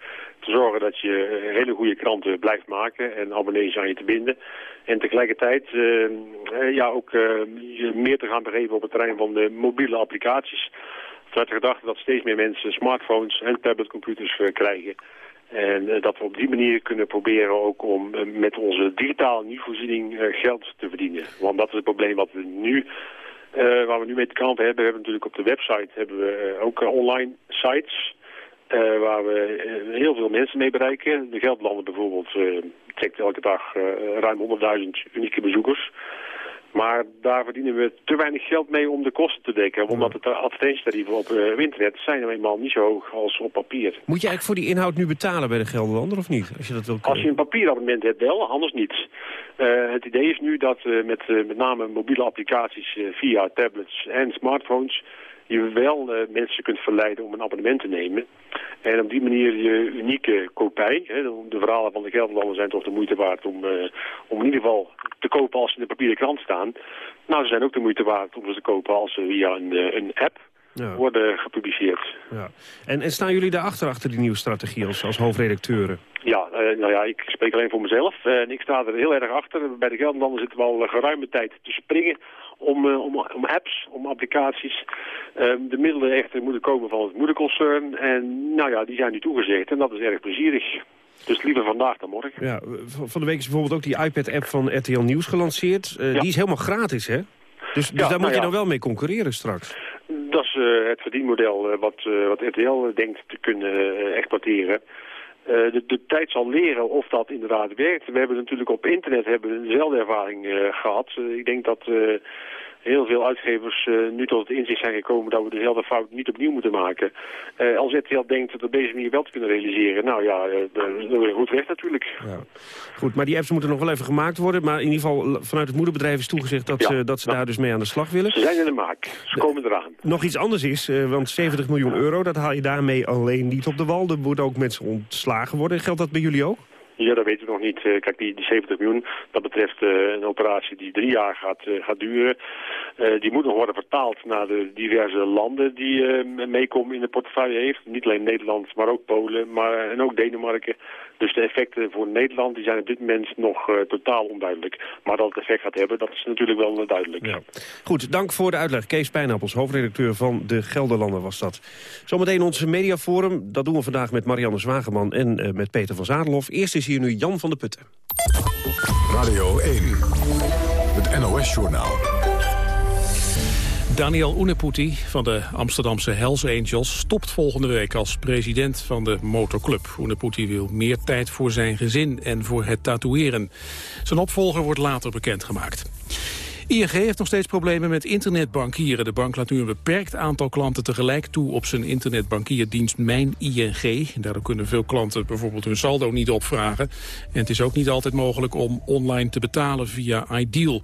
te zorgen dat je hele goede kranten blijft maken en abonnees aan je te binden. En tegelijkertijd uh, ja, ook je meer te gaan begeven op het terrein van de mobiele applicaties. Vanuit de gedachte dat steeds meer mensen smartphones en tabletcomputers krijgen. En dat we op die manier kunnen proberen ook om met onze digitale nieuwvoorziening geld te verdienen. Want dat is het probleem wat we nu waar we nu mee te kampen hebben, we hebben natuurlijk op de website hebben we ook online sites. Waar we heel veel mensen mee bereiken. De Gelderlanden bijvoorbeeld trekt elke dag ruim 100.000 unieke bezoekers. Maar daar verdienen we te weinig geld mee om de kosten te dekken. Omdat het advertentietarieven op internet zijn nou eenmaal niet zo hoog als op papier. Moet je eigenlijk voor die inhoud nu betalen bij de Gelderlander of niet? Als je, dat wil als je een papierabonnement hebt wel, anders niet. Uh, het idee is nu dat uh, met met name mobiele applicaties via tablets en smartphones je wel uh, mensen kunt verleiden om een abonnement te nemen. En op die manier je unieke kopij, hè, de verhalen van de Gelderlanden zijn toch de moeite waard om, uh, om in ieder geval te kopen als ze in de papieren krant staan. Nou, ze zijn ook de moeite waard om ze te kopen als ze via een, uh, een app ja. worden gepubliceerd. Ja. En, en staan jullie daarachter, achter die nieuwe strategie als, als hoofdredacteuren? Ja, uh, nou ja, ik spreek alleen voor mezelf. en ik sta er heel erg achter. Bij de Gelderlanden zitten we al geruime tijd te springen om, uh, om, om apps, om applicaties. Uh, de middelen echter moeten komen van het moederconcern. En nou ja, die zijn nu toegezegd en dat is erg plezierig. Dus liever vandaag dan morgen. Ja, van de week is bijvoorbeeld ook die iPad-app van RTL Nieuws gelanceerd. Uh, ja. Die is helemaal gratis, hè? Dus, dus ja, daar moet nou je ja. dan wel mee concurreren straks. Dat is het verdienmodel wat, wat RTL denkt te kunnen exporteren. De, de, tijd zal leren of dat inderdaad werkt. We hebben natuurlijk op internet hebben dezelfde ervaring uh, gehad. Uh, ik denk dat heel veel uitgevers uh, nu tot het inzicht zijn gekomen dat we dezelfde fout niet opnieuw moeten maken. Uh, als RTL denkt dat op deze manier wel te kunnen realiseren, nou ja, je goed weg natuurlijk. Ja. Goed, maar die apps moeten nog wel even gemaakt worden. Maar in ieder geval vanuit het moederbedrijf is toegezegd dat, ja, ze, dat ze daar dus mee aan de slag willen. Ze zijn in de maak. Ze komen eraan. Nog iets anders is, want 70 miljoen euro, dat haal je daarmee alleen niet op de wal. Er moeten ook mensen ontslagen worden. Geldt dat bij jullie ook? Ja, dat weten we nog niet. Eh, kijk, die, die 70 miljoen, dat betreft uh, een operatie die drie jaar gaat, uh, gaat duren. Die moet nog worden vertaald naar de diverse landen die meekomen in de portefeuille heeft. Niet alleen Nederland, maar ook Polen maar, en ook Denemarken. Dus de effecten voor Nederland die zijn op dit moment nog totaal onduidelijk. Maar dat het effect gaat hebben, dat is natuurlijk wel duidelijk. Ja. Goed, dank voor de uitleg. Kees Pijnappels, hoofdredacteur van De Gelderlander was dat. Zometeen onze mediaforum. Dat doen we vandaag met Marianne Zwageman en met Peter van Zadelhof. Eerst is hier nu Jan van de Putten. Radio 1, het NOS-journaal. Daniel Uneputi van de Amsterdamse Hells Angels stopt volgende week als president van de motorclub. Uneputi wil meer tijd voor zijn gezin en voor het tatoeëren. Zijn opvolger wordt later bekendgemaakt. ING heeft nog steeds problemen met internetbankieren. De bank laat nu een beperkt aantal klanten tegelijk toe op zijn internetbankierdienst Mijn ING. Daardoor kunnen veel klanten bijvoorbeeld hun saldo niet opvragen. En het is ook niet altijd mogelijk om online te betalen via Ideal.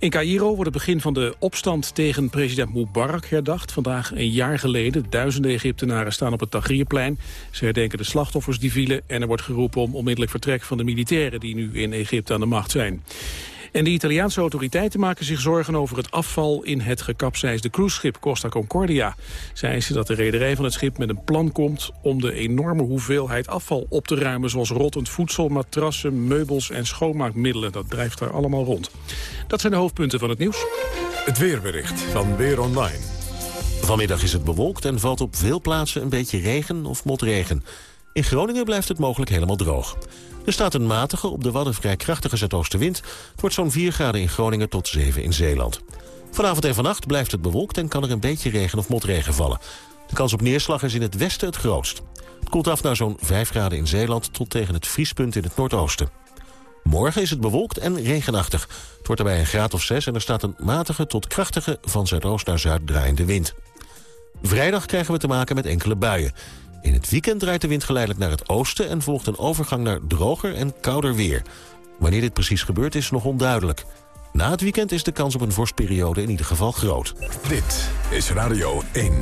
In Cairo wordt het begin van de opstand tegen president Mubarak herdacht. Vandaag een jaar geleden. Duizenden Egyptenaren staan op het Tahrirplein. Ze herdenken de slachtoffers die vielen. En er wordt geroepen om onmiddellijk vertrek van de militairen die nu in Egypte aan de macht zijn. En de Italiaanse autoriteiten maken zich zorgen over het afval in het gekapseisde cruiseschip Costa Concordia. Zij eisen dat de rederij van het schip met een plan komt om de enorme hoeveelheid afval op te ruimen, zoals rottend voedsel, matrassen, meubels en schoonmaakmiddelen. Dat drijft daar allemaal rond. Dat zijn de hoofdpunten van het nieuws. Het weerbericht van Weer Online. Vanmiddag is het bewolkt en valt op veel plaatsen een beetje regen of motregen. In Groningen blijft het mogelijk helemaal droog. Er staat een matige, op de Wadden vrij krachtige zuidoostenwind. Het wordt zo'n 4 graden in Groningen tot 7 in Zeeland. Vanavond en vannacht blijft het bewolkt en kan er een beetje regen of motregen vallen. De kans op neerslag is in het westen het grootst. Het koelt af naar zo'n 5 graden in Zeeland tot tegen het vriespunt in het noordoosten. Morgen is het bewolkt en regenachtig. Het wordt erbij een graad of 6 en er staat een matige tot krachtige van zuidoost naar zuid draaiende wind. Vrijdag krijgen we te maken met enkele buien. In het weekend draait de wind geleidelijk naar het oosten... en volgt een overgang naar droger en kouder weer. Wanneer dit precies gebeurt is nog onduidelijk. Na het weekend is de kans op een vorstperiode in ieder geval groot. Dit is Radio 1.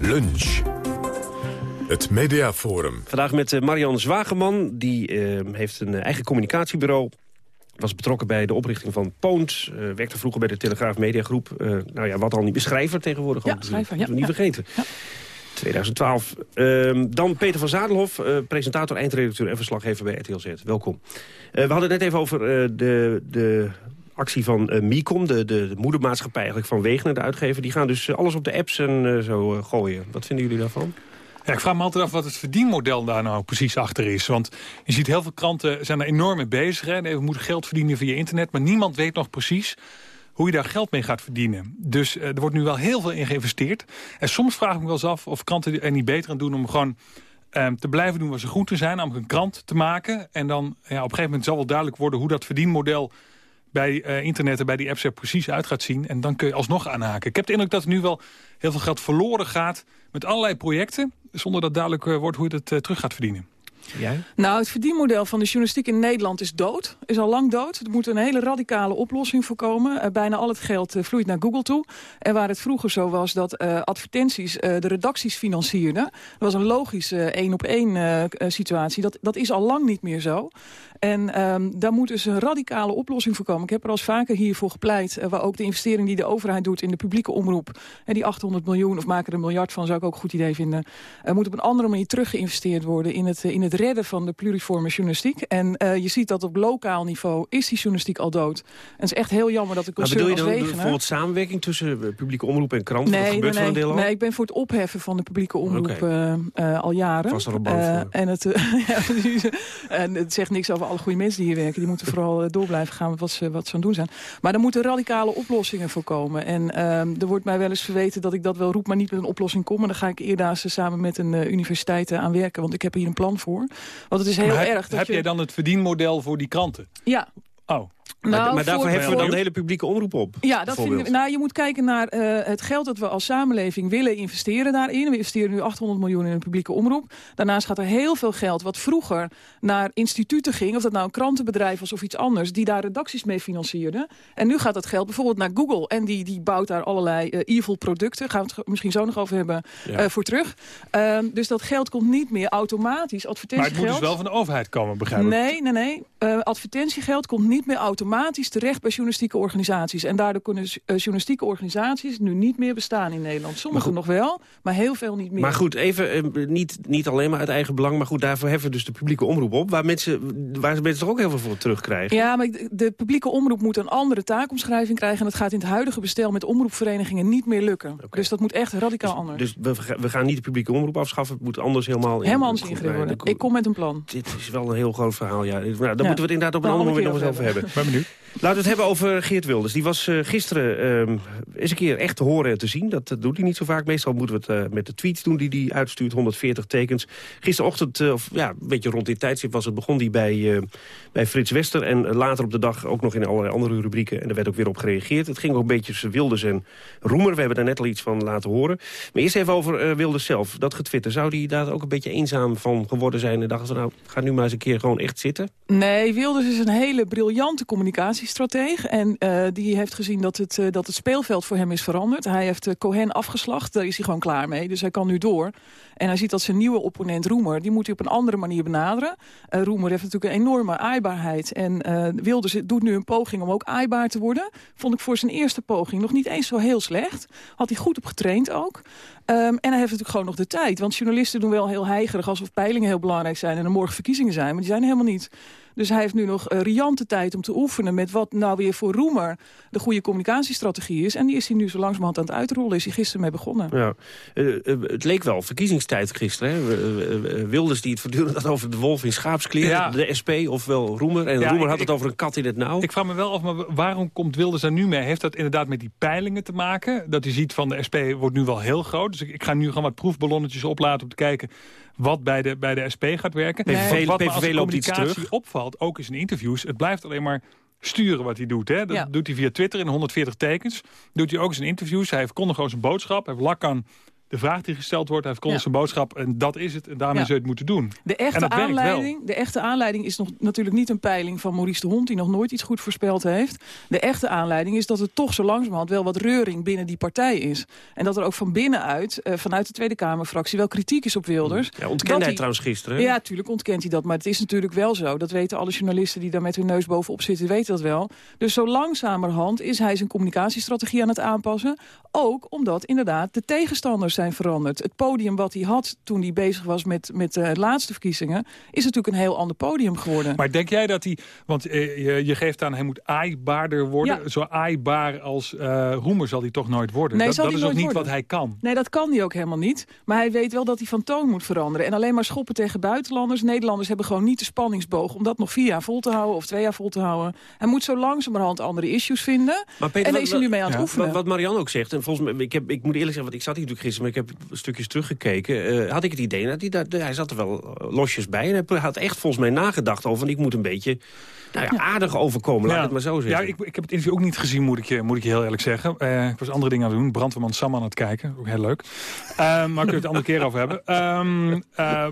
Lunch. Het Mediaforum. Vandaag met uh, Marianne Zwageman. Die uh, heeft een uh, eigen communicatiebureau. Was betrokken bij de oprichting van Poont. werkte vroeger bij de Telegraaf Mediagroep. nou ja, wat al niet beschrijver tegenwoordig. Ja, schrijver. Ja, niet vergeten. Ja. 2012. Uh, dan Peter van Zadelhof, uh, presentator, eindredacteur en verslaggever bij RTL Z. Welkom. Uh, we hadden het net even over eh, de, de actie van Micom, de, de, de, moedermaatschappij eigenlijk van Wegener, de uitgever. Die gaan dus alles op de apps en zo gooien. Wat vinden jullie daarvan? Ja, ik vraag me altijd af wat het verdienmodel daar nou precies achter is. Want je ziet heel veel kranten zijn er enorm mee bezig. Hè. We moeten geld verdienen via internet, maar niemand weet nog precies hoe je daar geld mee gaat verdienen. Dus uh, er wordt nu wel heel veel in geïnvesteerd. En soms vraag ik me wel eens af of kranten er niet beter aan doen... om gewoon um, te blijven doen wat ze goed te zijn, namelijk een krant te maken. En dan ja, op een gegeven moment zal wel duidelijk worden... hoe dat verdienmodel bij uh, internet en bij die apps er precies uit gaat zien. En dan kun je alsnog aanhaken. Ik heb de indruk dat er nu wel heel veel geld verloren gaat... met allerlei projecten, zonder dat duidelijk uh, wordt hoe je het terug gaat verdienen. Nou, het verdienmodel van de journalistiek in Nederland is dood. Is al lang dood. Er moet een hele radicale oplossing voor komen. Uh, bijna al het geld uh, vloeit naar Google toe. En waar het vroeger zo was dat uh, advertenties de redacties financierden... dat was een logische één-op-één situatie. Dat, dat is al lang niet meer zo. En um, daar moet dus een radicale oplossing voor komen. Ik heb er al vaker hiervoor gepleit. waar ook de investering die de overheid doet in de publieke omroep... en die 800 miljoen of maken er een miljard van... zou ik ook een goed idee vinden... moet op een andere manier teruggeïnvesteerd worden in het, in het redden van de pluriforme journalistiek. En uh, je ziet dat op lokaal niveau is die journalistiek al dood. En het is echt heel jammer dat de concern maar bedoel je dan bijvoorbeeld samenwerking tussen eh, publieke omroep en krant? Nee, dat nee, nee, nee, ik ben voor het opheffen van de publieke omroep okay. al jaren. Was er op uh, en, het, [LAUGHS] en het zegt niks over alle goede mensen die hier werken. Die moeten vooral door blijven gaan wat ze, wat ze aan doen zijn. Maar er moeten radicale oplossingen voor komen. En ehm, er wordt mij wel eens verweten dat ik dat wel roep, maar niet met een oplossing kom. En dan ga ik eerder samen met een universiteit aan werken. Want ik heb hier een plan voor. Want het is heel erg. Dat heb je... jij dan het verdienmodel voor die kranten? Ja. Oh. Nou, maar, daarvoor hebben we dan de hele publieke omroep op. Ja, dat vind ik, nou, je moet kijken naar uh, het geld dat we als samenleving willen investeren daarin. We investeren nu 800 miljoen in een publieke omroep. Daarnaast gaat er heel veel geld wat vroeger naar instituten ging... of dat nou een krantenbedrijf was of iets anders... die daar redacties mee financierden. En nu gaat dat geld bijvoorbeeld naar Google. En die, die bouwt daar allerlei uh, evil producten. Gaan we het misschien zo nog over hebben ja. uh, voor terug. Uh, dus dat geld komt niet meer automatisch. Advertentiegeld. Maar het moet dus wel van de overheid komen, begrijp ik? Nee, nee, nee. Uh, advertentiegeld komt niet meer automatisch terecht bij journalistieke organisaties. En daardoor kunnen uh, journalistieke organisaties nu niet meer bestaan in Nederland. Sommige nog wel, maar heel veel niet meer. Maar goed, even, uh, niet, niet alleen maar uit eigen belang... maar goed, daarvoor heffen we dus de publieke omroep op... waar mensen, waar mensen toch ook heel veel voor terugkrijgen. Ja, maar de, publieke omroep moet een andere taakomschrijving krijgen... en dat gaat in het huidige bestel met omroepverenigingen niet meer lukken. Okay. Dus dat moet echt radicaal dus, anders. Dus we, we gaan niet de publieke omroep afschaffen... het moet anders helemaal... Helemaal anders ingericht worden. Ik kom met een plan. Dit is wel een heel groot verhaal, ja. Nou. Moeten we het inderdaad op een ander moment nog eens over hebben. Ben benieuwd. Laten we het hebben over Geert Wilders. Die was uh, gisteren uh, een keer echt te horen en te zien. Dat, doet hij niet zo vaak. Meestal moeten we het uh, met de tweets doen die hij uitstuurt. 140 tekens. Gisterochtend, uh, of ja, een beetje rond dit tijdstip was het... begon hij bij, bij Frits Wester. En later op de dag ook nog in allerlei andere rubrieken. En er werd ook weer op gereageerd. Het ging ook een beetje tussen Wilders en Roemer. We hebben daar net al iets van laten horen. Maar eerst even over Wilders zelf. Dat getwitter. Zou hij daar ook een beetje eenzaam van geworden zijn? En dacht van nou, ga nu maar eens een keer gewoon echt zitten? Nee, Wilders is een hele briljante En uh, die heeft gezien dat het, uh, dat het speelveld voor hem is veranderd. Hij heeft uh, Cohen afgeslacht, daar is hij gewoon klaar mee. Dus hij kan nu door. En hij ziet dat zijn nieuwe opponent Roemer, die moet hij op een andere manier benaderen. Roemer heeft natuurlijk een enorme aaibaarheid. En Wilders doet nu een poging om ook aaibaar te worden. Vond ik voor zijn eerste poging nog niet eens zo heel slecht. Had hij goed op getraind ook. Um, en hij heeft natuurlijk gewoon nog de tijd. Want journalisten doen wel heel heigerig alsof peilingen heel belangrijk zijn... en er morgen verkiezingen zijn, maar die zijn helemaal niet. Dus hij heeft nu nog uh, riante tijd om te oefenen... met wat nou weer voor Roemer de goede communicatiestrategie is. En die is hij nu zo langzamerhand aan het uitrollen. Is hij gisteren mee begonnen. Ja. Uh, uh, het leek wel verkiezingstijd gisteren. Hè? Wilders die het voortdurend had over de wolf in schaapskleren. Ja. De SP, ofwel Roemer. En ja, Roemer ik, had het over een kat in het nauw. Ik vraag me wel af, maar waarom komt Wilders daar nu mee? Heeft dat inderdaad met die peilingen te maken? Dat hij ziet van de SP wordt nu wel heel groot. Dus ik, ik ga nu gewoon wat proefballonnetjes oplaten om te kijken wat bij de, bij de SP gaat werken. PVV, wat PVV loopt iets terug. opvalt, ook in zijn interviews... het blijft alleen maar sturen wat hij doet. Hè? Dat ja. doet hij via Twitter in 140 tekens. doet hij ook in zijn interviews. Hij verkondigt gewoon zijn boodschap. Hij heeft lak aan de vraag die gesteld wordt, hij verkondigt ja. zijn boodschap... en dat is het, en daarmee ja. zul je het moeten doen. De echte, aanleiding, de echte aanleiding is nog, natuurlijk niet een peiling van Maurice de Hond... die nog nooit iets goed voorspeld heeft. De echte aanleiding is dat er toch zo langzamerhand wel wat reuring binnen die partij is. En dat er ook van binnenuit, uh, vanuit de Tweede Kamerfractie... wel kritiek is op Wilders. Ja, ontkent hij, hij trouwens gisteren. Ja, natuurlijk ontkent hij dat. Maar het is natuurlijk wel zo. Dat weten alle journalisten die daar met hun neus bovenop zitten, weten dat wel. Dus zo langzamerhand is hij zijn communicatiestrategie aan het aanpassen. Ook omdat inderdaad de tegenstanders zijn veranderd. Het podium wat hij had toen hij bezig was met, met de laatste verkiezingen... is natuurlijk een heel ander podium geworden. Maar denk jij dat hij... Want eh, je, je, geeft aan, hij moet aaibaarder worden. Ja. Zo aaibaar als uh, Roemer zal hij toch nooit worden. Nee, dat dat is ook niet worden. wat hij kan. Nee, dat kan hij ook helemaal niet. Maar hij weet wel dat hij van toon moet veranderen. En alleen maar schoppen tegen buitenlanders. Nederlanders hebben gewoon niet de spanningsboog... om dat nog vier jaar vol te houden of twee jaar vol te houden. Hij moet zo langzamerhand andere issues vinden. Maar Peter, en daar is hij nu mee aan het ja. oefenen. Wat, wat Marianne ook zegt, en volgens mij, ik, heb, ik moet eerlijk zeggen... want ik zat hier natuurlijk gisteren, ik heb stukjes teruggekeken... Uh, had ik het idee, dat hij, dat, hij zat er wel losjes bij... en hij had echt volgens mij nagedacht over... ik moet een beetje nou ja, aardig overkomen, laat ja. het maar zo zeggen. Ja, ik, ik heb het interview ook niet gezien, moet ik je, moet ik je heel eerlijk zeggen. Uh, ik was andere dingen aan het doen. Brandweerman Sam aan het kijken. Ook heel leuk. Uh, maar kunnen we het een andere keer over hebben. Um, uh,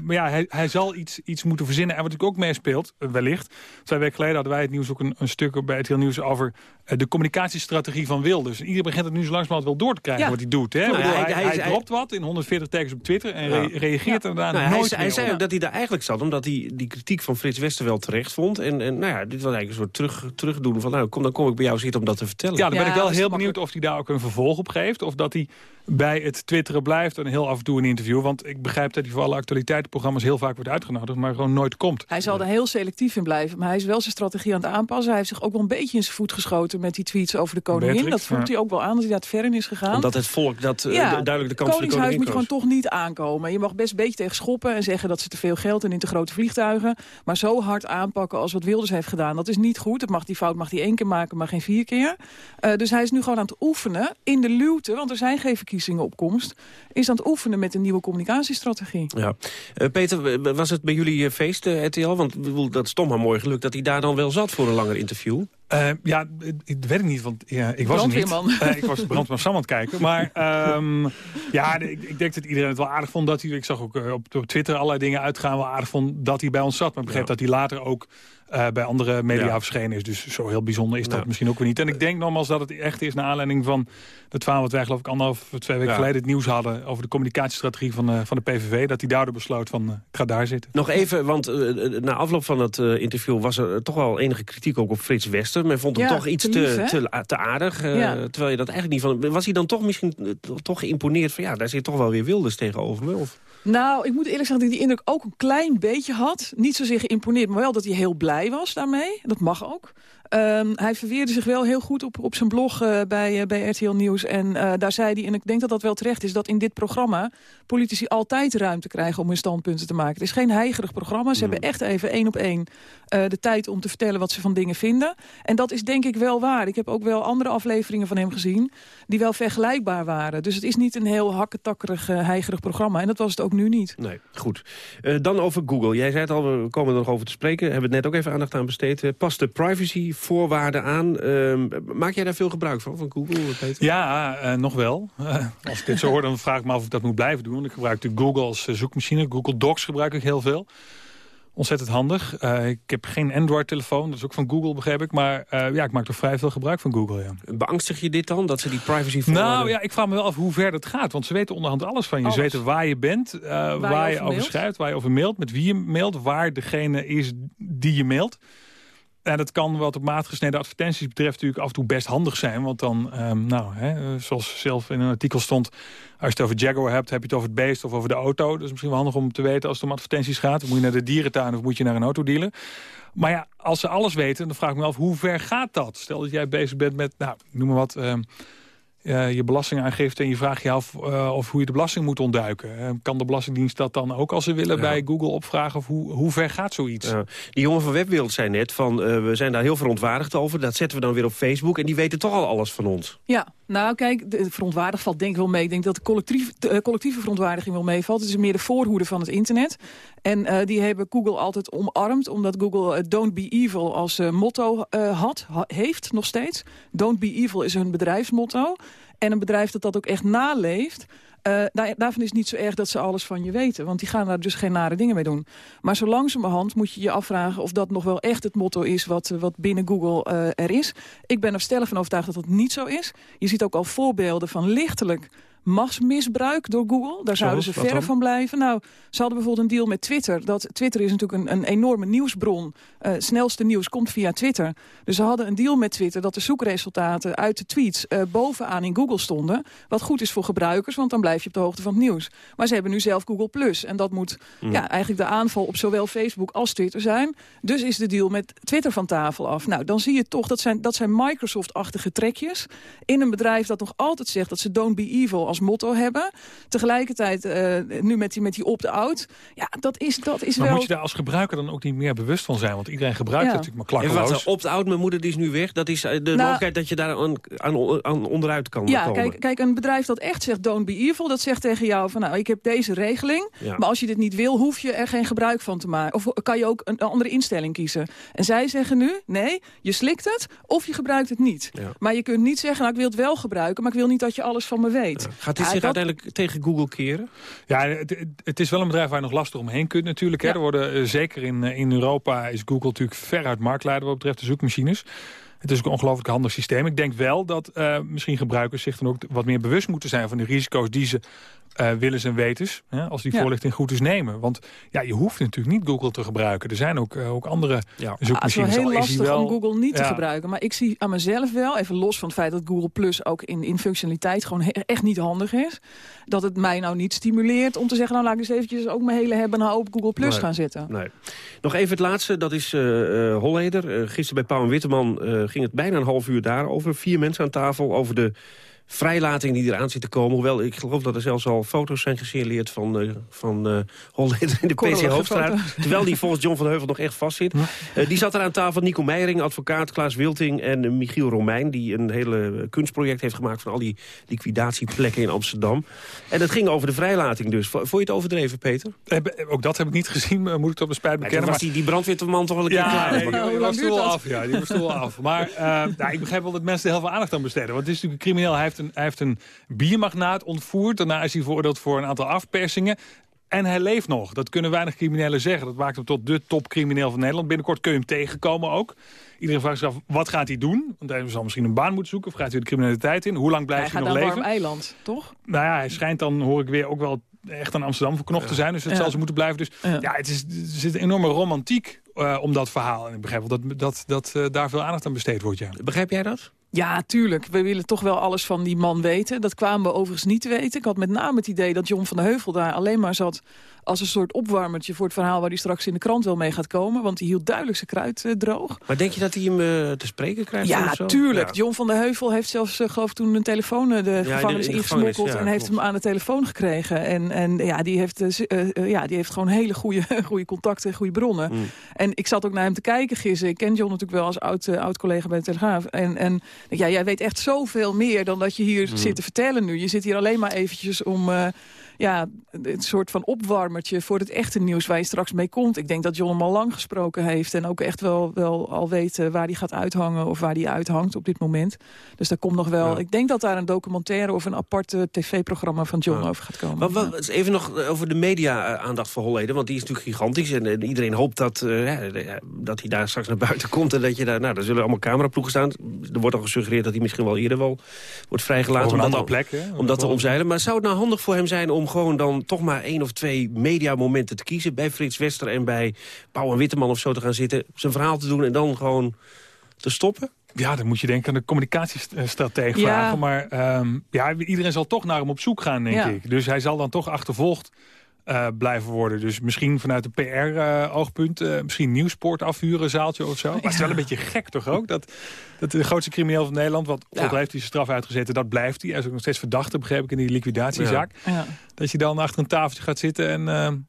maar ja, hij, hij zal iets, iets moeten verzinnen. En wat ik ook meespeelt, wellicht. Twee weken geleden hadden wij het nieuws ook een, een stuk bij het heel nieuws over de communicatiestrategie van Wilders. Iedereen begint het nu zo langzamerhand wel door te krijgen ja. wat hij doet. Hè? Nou, hij, hij, hij, hij, dropt wat in 140 tekens op Twitter en re reageert er daarna nou, nooit Hij, hij zei ook dat hij daar eigenlijk zat, omdat hij die kritiek van Frits Wester wel terecht vond. En, en nou ja, dit was eigenlijk een soort terug, terugdoen van, nou, kom, dan kom ik bij jou zitten om dat te vertellen. Ja, dan ben ik wel heel benieuwd of hij daar ook een vervolg op geeft. Of dat hij bij het twitteren blijft en heel af en toe een interview. Want ik begrijp dat hij voor alle actualiteitenprogramma's heel vaak wordt uitgenodigd, maar gewoon nooit komt. Hij zal er heel selectief in blijven, maar hij is wel zijn strategie aan het aanpassen. Hij heeft zich ook wel een beetje in zijn voet geschoten met die tweets over de koningin. Beatrix, dat voelt ja. hij ook wel aan dat hij daar ver in is gegaan. Omdat het volk dat uh, ja, duidelijk de kans van de koningin moet je gewoon toch niet aankomen. Je mag best een beetje tegen schoppen en zeggen dat ze te veel geld en in te grote vliegtuigen. Maar zo hard aanpakken als wat Wilders heeft gedaan, dat is niet goed. Dat mag, die fout mag hij één keer maken, maar geen vier keer. Uh, dus hij is nu gewoon aan het oefenen in de luwte, want er zijn geen verkiezingen op komst. Is aan het oefenen met een nieuwe communicatiestrategie. Ja. Uh, Peter, was het bij jullie feest, RTL? Want dat is toch maar mooi gelukt dat hij daar dan wel zat voor een langer interview. Uh, ja, ik weet ik niet, want ja, ik was er niet. Uh, ik was brandweerman Sam aan het kijken. Maar um, ja, ik, ik, denk dat iedereen het wel aardig vond dat hij... Ik zag ook op, op Twitter allerlei dingen uitgaan wel aardig vond dat hij bij ons zat. Maar ik begreep dat hij later ook uh, bij andere media ja. verschenen is. Dus zo heel bijzonder is dat misschien ook weer niet. En ik denk nogmaals dat het echt is naar aanleiding van het verhaal... wat wij geloof ik anderhalf, twee weken geleden het nieuws hadden... over de communicatiestrategie van, uh, van de PVV. Dat hij daardoor besloot van, uh, ik ga daar zitten. Nog even, want na afloop van het interview... was er toch wel enige kritiek ook op Frits Wester. Men vond hem toch iets te, te, te, aardig. Terwijl je dat eigenlijk niet van... Was hij dan toch misschien toch geïmponeerd van... ja, daar zit toch wel weer Wilders tegenover Of? Nou, ik moet eerlijk zeggen dat ik die indruk ook een klein beetje had. Niet zozeer geïmponeerd, maar wel dat hij heel blij was daarmee. Dat mag ook. Um, hij verweerde zich wel heel goed op, op zijn blog uh, bij, uh, bij RTL Nieuws. En uh, daar zei hij, en ik denk dat dat wel terecht is... dat in dit programma politici altijd ruimte krijgen om hun standpunten te maken. Het is geen heigerig programma. Ze hebben echt even één op één de tijd om te vertellen wat ze van dingen vinden. En dat is denk ik wel waar. Ik heb ook wel andere afleveringen van hem gezien... die wel vergelijkbaar waren. Dus het is niet een heel hakketakkerig, heigerig programma. En dat was het ook nu niet. Nee, goed. dan over Google. Jij zei het al, we komen er nog over te spreken. Hebben het net ook even aandacht aan besteed. Past de privacy voorwaarden aan. Uh, maak jij daar veel gebruik van, van Google, Peter? Ja, uh, nog wel. Uh, als ik dit zo hoor, dan vraag ik me af of ik dat moet blijven doen. Ik gebruik de Google als zoekmachine. Google Docs gebruik ik heel veel. Ontzettend handig. Uh, ik heb geen Android-telefoon, dat is ook van Google, begrijp ik. Maar uh, ja, ik maak toch vrij veel gebruik van Google, ja. Beangstig je dit dan, dat ze die privacy Nou ja, ik vraag me wel af hoe ver dat gaat. Want ze weten onderhand alles van je. Alles. Ze weten waar je bent, uh, waar, waar, je over schrijft, waar je over mailt... met wie je mailt, waar degene is die je mailt. En dat kan wat op maat gesneden advertenties betreft natuurlijk af en toe best handig zijn. Want dan, um, nou, hè, zoals zelf in een artikel stond... als je het over Jaguar hebt, heb je het over het beest of over de auto. Dat is misschien wel handig om te weten als het om advertenties gaat. Moet je naar de dierentuin of moet je naar een autodealer. Maar ja, als ze alles weten, dan vraag ik me af, hoe ver gaat dat? Stel dat jij bezig bent met, nou, noem maar wat... Um, uh, je belastingaangifte en je vraagt je af uh, of hoe je de belasting moet ontduiken. Uh, kan de Belastingdienst dat dan ook als ze willen ja. bij Google opvragen? Of hoe, hoe ver gaat zoiets? Die jongen van Webwereld zei net van we zijn daar heel verontwaardigd over. Dat zetten we dan weer op Facebook en die weten toch al alles van ons. Ja, nou kijk, de verontwaardigd valt denk ik wel mee. Ik denk dat de, collectief, de collectieve verontwaardiging wel meevalt. Het is meer de voorhoede van het internet. En die hebben Google altijd omarmd. Omdat Google don't be evil als motto had, ha heeft nog steeds. Don't be evil is hun bedrijfsmotto. En een bedrijf dat dat ook echt naleeft... Daar, daarvan is niet zo erg dat ze alles van je weten. Want die gaan daar dus geen nare dingen mee doen. Maar zo langzamerhand moet je je afvragen of dat nog wel echt het motto is... wat, wat binnen Google er is. Ik ben er stellig van overtuigd dat dat niet zo is. Je ziet ook al voorbeelden van lichtelijk machtsmisbruik door Google. Daar zouden ze verre van blijven. Nou, ze hadden bijvoorbeeld een deal met Twitter. Dat, Twitter is natuurlijk een, een enorme nieuwsbron. Uh, snelste nieuws komt via Twitter. Dus ze hadden een deal met Twitter dat de zoekresultaten uit de tweets uh, bovenaan in Google stonden. Wat goed is voor gebruikers, want dan blijf je op de hoogte van het nieuws. Maar ze hebben nu zelf Google Plus. En dat moet mm. ja, eigenlijk de aanval op zowel Facebook als Twitter zijn. Dus is de deal met Twitter van tafel af. Nou, dan zie je toch, dat zijn, dat zijn Microsoft-achtige trekjes. In een bedrijf dat nog altijd zegt dat ze don't be evil als motto hebben. Tegelijkertijd, uh, nu met die, met die opt-out. Ja, dat is, dat is maar wel... moet je daar als gebruiker dan ook niet meer bewust van zijn? Want iedereen gebruikt ja. het natuurlijk maar klakkeloos. Opt-out, mijn moeder die is nu weg. Dat is de nou, mogelijkheid dat je daar aan, aan, aan onderuit kan ja, komen. Kijk, kijk, een bedrijf dat echt zegt don't be evil. Dat zegt tegen jou van nou, ik heb deze regeling. Ja. Maar als je dit niet wil, hoef je er geen gebruik van te maken. Of kan je ook een andere instelling kiezen. En zij zeggen nu, nee, je slikt het of je gebruikt het niet. Ja. Maar je kunt niet zeggen, nou, ik wil het wel gebruiken... maar ik wil niet dat je alles van me weet. Gaat dit zich dat... uiteindelijk tegen Google keren? Ja, het, het, is wel een bedrijf waar je nog lastig omheen kunt natuurlijk. Hè. Er worden, uh, zeker in, uh, in Europa is Google natuurlijk veruit marktleider... wat betreft de zoekmachines. Het is ook een ongelooflijk handig systeem. Ik denk wel dat uh, misschien gebruikers zich dan ook wat meer bewust moeten zijn... van de risico's die ze uh, willens en wetens, hè, als die ja. voorlichting goed is, nemen. Want ja, je hoeft natuurlijk niet Google te gebruiken. Er zijn ook, uh, ook andere ja. zoekmachines. Het is wel heel lastig wel... om Google niet ja. te gebruiken. Maar ik zie aan mezelf wel, even los van het feit dat Google Plus ook in, in functionaliteit gewoon echt niet handig is. Dat het mij nou niet stimuleert om te zeggen, nou laat ik eens eventjes ook mijn hele hebben nou op Google Plus nee. gaan zitten. Nee. Nog even het laatste, dat is uh, Holleder. gisteren bij Pauw en Witteman ging het bijna een half uur daarover. Vier mensen aan tafel over de vrijlating die eraan zit te komen. Hoewel, ik geloof dat er zelfs al foto's zijn gesignaleerd van, uh, van uh, Holleder in de PC Hoofdstraat. Terwijl die volgens John van de Heuvel nog echt vastzit. Uh, die zat er aan tafel, Nico Meijering, advocaat, Klaas Wilting en Michiel Romein... die een hele kunstproject heeft gemaakt van al die liquidatieplekken in Amsterdam. En dat ging over de vrijlating dus. Vond je het overdreven, Peter? Ook dat heb ik niet gezien, moet ik op mijn spijt bekennen. Maar was die, die brandweerman toch wel een keer ja, klaar? Nee, die was er af. Ja, die was er af. Maar [LAUGHS] nou, ik begrijp wel dat mensen er heel veel aandacht aan besteden. Want het is natuurlijk een crimineel. Hij heeft een, hij heeft een biermagnaat ontvoerd. Daarna is hij veroordeeld voor een aantal afpersingen. En hij leeft nog. Dat kunnen weinig criminelen zeggen. Dat maakt hem tot de topcrimineel van Nederland. Binnenkort kun je hem tegenkomen ook. Iedereen vraagt zich af, wat gaat hij doen? Want hij zal misschien een baan moeten zoeken. Of gaat hij de criminaliteit in? Hoe lang blijft hij, hij nog leven? Hij gaat naar warm eiland, toch? Nou ja, hij schijnt dan, hoor ik weer, ook wel echt aan Amsterdam verknocht te zijn. Dus het Ja. zal ze moeten blijven. Dus ja, het is, er zit een enorme romantiek uh, om dat verhaal. En ik begrijp wel dat, dat, dat uh, daar veel aandacht aan besteed wordt, ja. Begrijp jij dat? Ja, tuurlijk. We willen toch wel alles van die man weten. Dat kwamen we overigens niet te weten. Ik had met name het idee dat John van de Heuvel daar alleen maar zat... als een soort opwarmertje voor het verhaal waar hij straks in de krant wel mee gaat komen. Want hij hield duidelijk zijn kruid uh, droog. Maar denk je dat hij hem uh, te spreken krijgt? Ja, tuurlijk. Ja. John van de Heuvel heeft zelfs, uh, geloof ik, toen een telefoon de Ja, gevangenis in ingesmokkeld... en heeft klopt. hem aan de telefoon gekregen. En, en ja, die heeft, ja, die heeft gewoon hele goede, [LAUGHS] goede contacten en goede bronnen. Mm. En ik zat ook naar hem te kijken gisteren. Ik ken John natuurlijk wel als oud, oud collega bij de Telegraaf. En, en ja, jij weet echt zoveel meer dan dat je hier Mm. zit te vertellen nu. Je zit hier alleen maar eventjes om... Uh, ja, een soort van opwarmertje voor het echte nieuws waar je straks mee komt. Ik denk dat John hem al lang gesproken heeft en ook echt wel, wel al weet uh, waar hij gaat uithangen of waar hij uithangt op dit moment. Dus daar komt nog wel. Ja. Ik denk dat daar een documentaire of een apart tv-programma van John ja. over gaat komen. Maar, ja. Even nog over de media-aandacht voor Holleden, want die is natuurlijk gigantisch en, en iedereen hoopt dat, uh, dat hij daar straks naar buiten [LAUGHS] komt en dat je daar, nou, daar zullen allemaal cameraploegen staan. Er wordt al gesuggereerd dat hij misschien wel eerder wel wordt vrijgelaten om dat, al, plek, hè? om dat te omzeilen. Maar zou het nou handig voor hem zijn om gewoon dan toch maar één of twee mediamomenten te kiezen... bij Frits Wester en bij Pauw en Witteman of zo te gaan zitten... zijn verhaal te doen en dan gewoon te stoppen? Ja, dan moet je denken aan de communicatiestratege Ja. vragen. Maar um, ja, iedereen zal toch naar hem op zoek gaan, denk Ja. ik. Dus hij zal dan toch achtervolgd uh, blijven worden. Dus misschien vanuit een PR-oogpunt... Uh, misschien Nieuwspoort afhuren, zaaltje of zo. Maar het is wel een beetje gek toch ook? Dat, dat de grootste crimineel van Nederland... wat ja. heeft hij zijn straf uitgezeten, dat blijft hij. Hij is ook nog steeds verdachte, begreep ik, in die liquidatiezaak. Ja. Dat je dan achter een tafeltje gaat zitten en...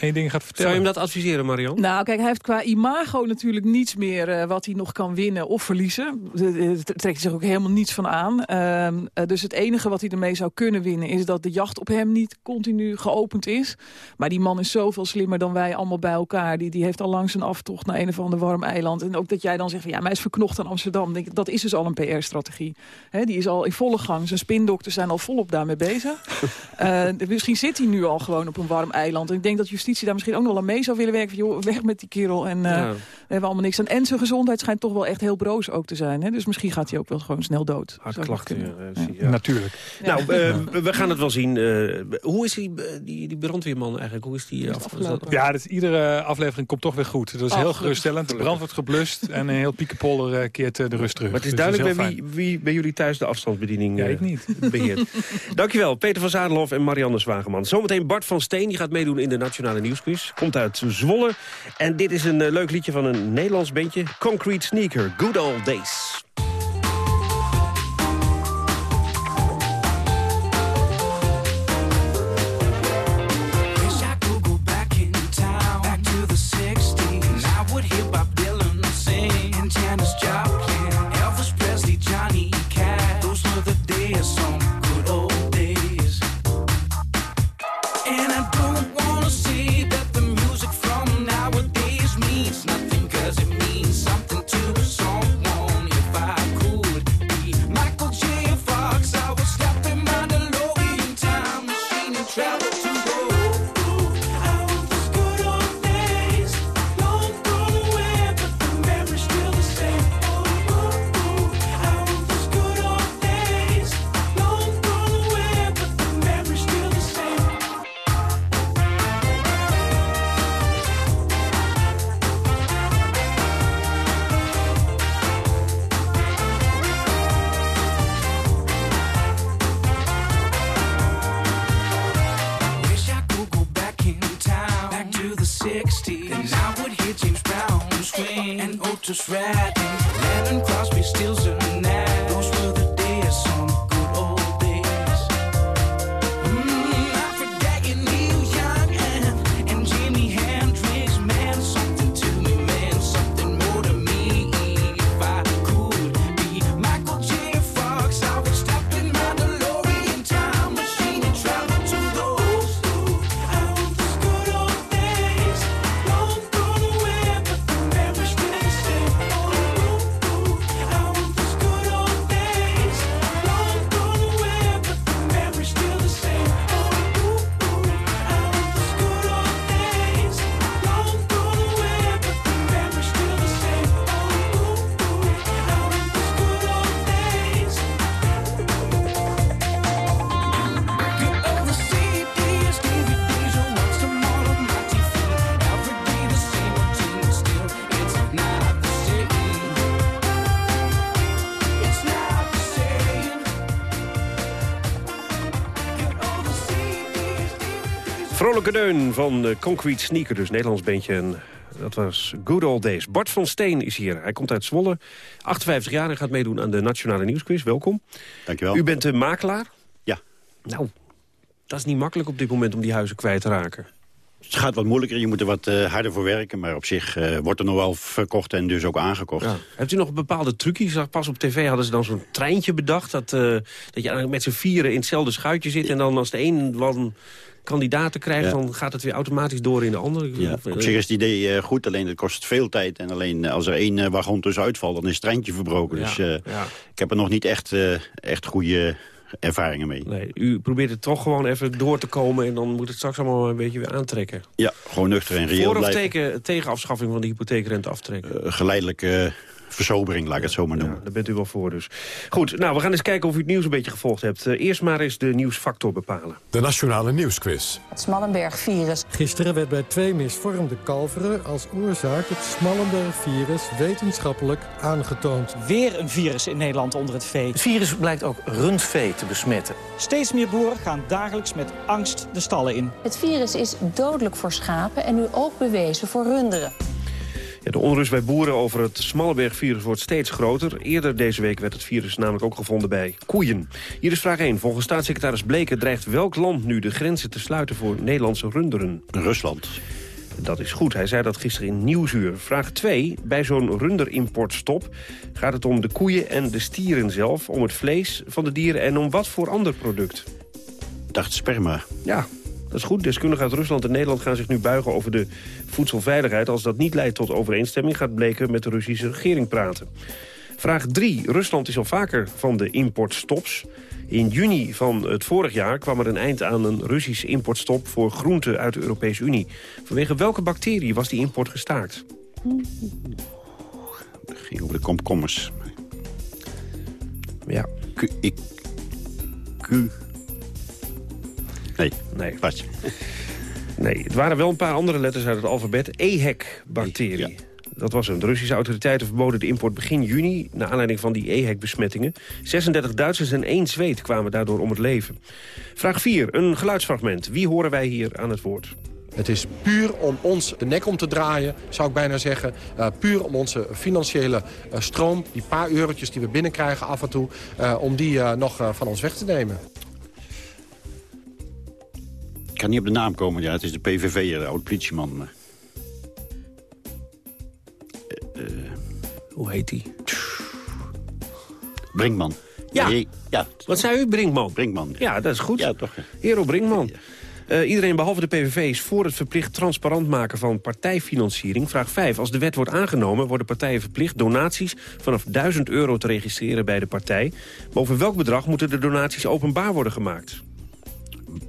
Je dingen gaat vertellen. Zou je hem dat adviseren, Marion? Nou, kijk, hij heeft qua imago natuurlijk niets meer uh, wat hij nog kan winnen of verliezen. Daar trekt hij zich ook helemaal niets van aan. Uh, uh, dus het enige wat hij ermee zou kunnen winnen is dat de jacht op hem niet continu geopend is. Maar die man is zoveel slimmer dan wij allemaal bij elkaar. Die, die heeft al langs een aftocht naar een of ander warm eiland. En ook dat jij dan zegt, van, ja, maar hij is verknocht aan Amsterdam. Denk, dat is dus al een PR-strategie. Die is al in volle gang. Zijn spindokters zijn al volop daarmee bezig. Uh, [LAUGHS] misschien zit hij nu al gewoon op een warm eiland. En ik denk dat justitie daar misschien ook nog wel aan mee zou willen werken. Joh, weg met die kerel. En uh, ja. we hebben allemaal niks aan. En zijn gezondheid schijnt toch wel echt heel broos ook te zijn. Hè? Dus misschien gaat hij ook wel gewoon snel dood. Hartklachten, ja, ja. ja. Natuurlijk. Nou, uh, we gaan het wel zien. Uh, hoe is die, die, die brandweerman eigenlijk? Hoe is die afgelopen? Ja, dus iedere aflevering komt toch weer goed. Dat is Oh, heel geruststellend. De brand wordt geblust en een heel piekenpoller keert de rust terug. Maar het is dus duidelijk bij wie, wie bij jullie thuis de afstandsbediening ja, ik niet. beheert. [LAUGHS] Dankjewel, Peter van Zadenhof en Marianne Zwageman. Zometeen Bart van Steen, die gaat meedoen in de Nationale Nieuwsquiz. Komt uit Zwolle. En dit is een uh, leuk liedje van een Nederlands bandje. Concrete Sneaker, Good Old Days. 60s. I would hear James Brown scream and Otis Redding, Lennon Crosby, Stills and deun van Concrete Sneaker, dus Nederlands beentje. En dat was Good Old Days. Bart van Steen is hier. Hij komt uit Zwolle, 58 jaar en gaat meedoen aan de Nationale Nieuwsquiz. Welkom. Dankjewel. U bent een makelaar? Ja. Nou, dat is niet makkelijk op dit moment om die huizen kwijt te raken. Het gaat wat moeilijker, je moet er wat uh, harder voor werken. Maar op zich uh, wordt er nog wel verkocht en dus ook aangekocht. Ja. Hebt u nog bepaalde trucjes? Pas op tv hadden ze dan zo'n treintje bedacht... Dat, uh, dat je eigenlijk met z'n vieren in hetzelfde schuitje zit... en dan als de een van kandidaten krijgt... Dan gaat het weer automatisch door in de andere. Ja, op zich is het idee uh, goed, alleen het kost veel tijd. En alleen uh, als er één uh, wagon tussenuit valt, dan is het treintje verbroken. Dus ik heb er nog niet echt, echt goede ervaringen mee. Nee, u probeert het toch gewoon even door te komen... en dan moet het straks allemaal een beetje weer aantrekken. Ja, gewoon nuchter en reëel Voor of blijven. tegen, tegen afschaffing van de hypotheekrente aftrekken? geleidelijk versobering, laat ik het zo maar noemen. Ja, daar bent u wel voor dus. Goed, nou, we gaan eens kijken of u het nieuws een beetje gevolgd hebt. Uh, eerst maar eens de nieuwsfactor bepalen. De Nationale Nieuwsquiz. Het Smallenberg-virus. Gisteren werd bij twee misvormde kalveren als oorzaak het Smallenberg-virus wetenschappelijk aangetoond. Weer een virus in Nederland onder het vee. Het virus blijkt ook rundvee te besmetten. Steeds meer boeren gaan dagelijks met angst de stallen in. Het virus is dodelijk voor schapen en nu ook bewezen voor runderen. De onrust bij boeren over het Smallenberg-virus wordt steeds groter. Eerder deze week werd het virus namelijk ook gevonden bij koeien. Hier is vraag 1. Volgens staatssecretaris Bleken dreigt welk land nu de grenzen te sluiten voor Nederlandse runderen? Rusland. Dat is goed. Hij zei dat gisteren in Nieuwsuur. Vraag 2. Bij zo'n runderimportstop gaat het om de koeien en de stieren zelf... om het vlees van de dieren en om wat voor ander product? Dacht sperma. Ja, dat is goed. Deskundigen uit Rusland en Nederland gaan zich nu buigen over de voedselveiligheid. Als dat niet leidt tot overeenstemming gaat Bleken met de Russische regering praten. Vraag 3. Rusland is al vaker van de importstops. In juni van het vorig jaar kwam er een eind aan een Russische importstop voor groenten uit de Europese Unie. Vanwege welke bacterie was die import gestaakt? Het ging over de komkommers. Ja. Q, ik, Q, Nee, nee. Pas. Nee, het waren wel een paar andere letters uit het alfabet. EHEC-bacterie. Ja. Dat was hem. De Russische autoriteiten verboden de import begin juni... naar aanleiding van die EHEC-besmettingen. 36 Duitsers en één Zweed kwamen daardoor om het leven. Vraag 4. Een geluidsfragment. Wie horen wij hier aan het woord? Het is puur om ons de nek om te draaien, zou ik bijna zeggen. Uh, puur om onze financiële uh, stroom, die paar eurotjes die we binnenkrijgen af en toe... Uh, om die nog van ons weg te nemen. Ik kan niet op de naam komen. Ja, het is de PVV, de oude politieman. Uh, Hoe heet die? Brinkman. Ja. Nee, ja. Wat zei u? Brinkman? Brinkman. Ja, dat is goed. Ja, toch. Hero Brinkman. Uh, iedereen behalve de PVV is voor het verplicht transparant maken van partijfinanciering. Vraag 5. Als de wet wordt aangenomen worden partijen verplicht donaties vanaf 1000 euro te registreren bij de partij. Boven welk bedrag moeten de donaties openbaar worden gemaakt?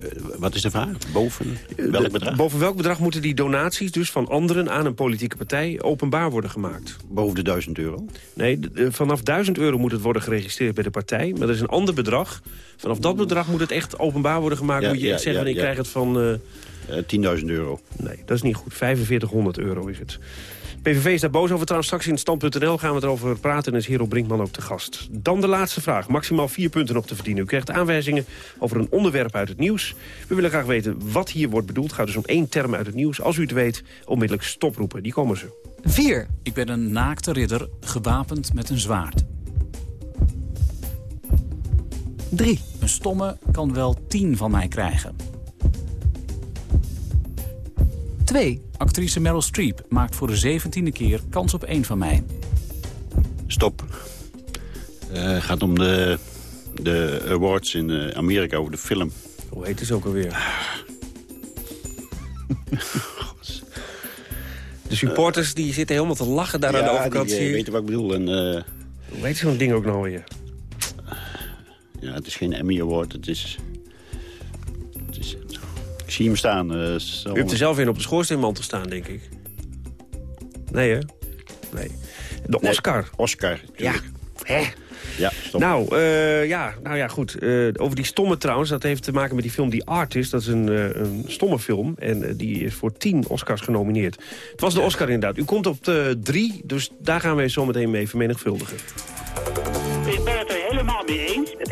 Uh, wat is de vraag? Boven welk bedrag? Boven welk bedrag moeten die donaties dus van anderen aan een politieke partij openbaar worden gemaakt? Boven de 1000 euro? Nee, vanaf 1000 euro moet het worden geregistreerd bij de partij. Maar dat is een ander bedrag. Vanaf dat bedrag moet het echt openbaar worden gemaakt. Ja, moet je ja, zeggen, ja, ik krijg het van... Uh, 10.000 euro. Nee, dat is niet goed. 4500 euro is het. PVV is daar boos over. Trouwens, straks in stand.nl gaan we erover praten... en is Hero Brinkman ook te gast. Dan de laatste vraag. Maximaal vier punten nog te verdienen. U krijgt aanwijzingen over een onderwerp uit het nieuws. We willen graag weten wat hier wordt bedoeld. Gaat dus om één term uit het nieuws. Als u het weet, onmiddellijk stoproepen. Die komen ze. 4. Ik ben een naakte ridder, gewapend met een zwaard. 3. Een stomme kan wel 10 van mij krijgen. 2. Actrice Meryl Streep maakt voor de zeventiende keer kans op één van mij. Stop. Het uh, gaat om de, de awards in uh, Amerika over de film. Hoe heet het ook alweer? [LAUGHS] de supporters die zitten helemaal te lachen daar ja, aan de overkant. die uh, weten wat ik bedoel. En, uh, Hoe heet zo'n ding ook nou weer? Ja, het is geen Emmy Award. Het is... Ik zie hem staan. Uh, U hebt er zelf in op de schoorsteenmantel staan, denk ik. Nee, hè? Nee. De Oscar. Nee, Oscar, Ja. Hè? Ja, stop. Nou, uh, ja, nou ja, goed. Uh, over die stomme trouwens, dat heeft te maken met die film The Artist. Dat is een, uh, een stomme film en die is voor tien Oscars genomineerd. Het was de Oscar inderdaad. U komt op de drie, dus daar gaan we zo meteen mee vermenigvuldigen.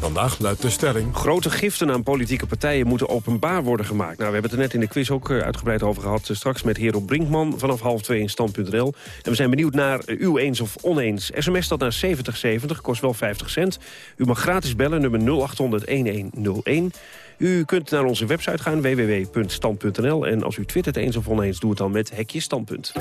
Vandaag luidt de stelling... Grote giften aan politieke partijen moeten openbaar worden gemaakt. Nou, we hebben het er net in de quiz ook eh, uitgebreid over gehad. Eh, straks met Hero Brinkman vanaf half twee in stand.nl. En we zijn benieuwd naar uh, uw eens of oneens. SMS dat naar 7070, kost wel 50 cent. U mag gratis bellen, nummer 0800-1101. U kunt naar onze website gaan, www.stand.nl. En als u twittert eens of oneens, doe het dan met hekje standpunt.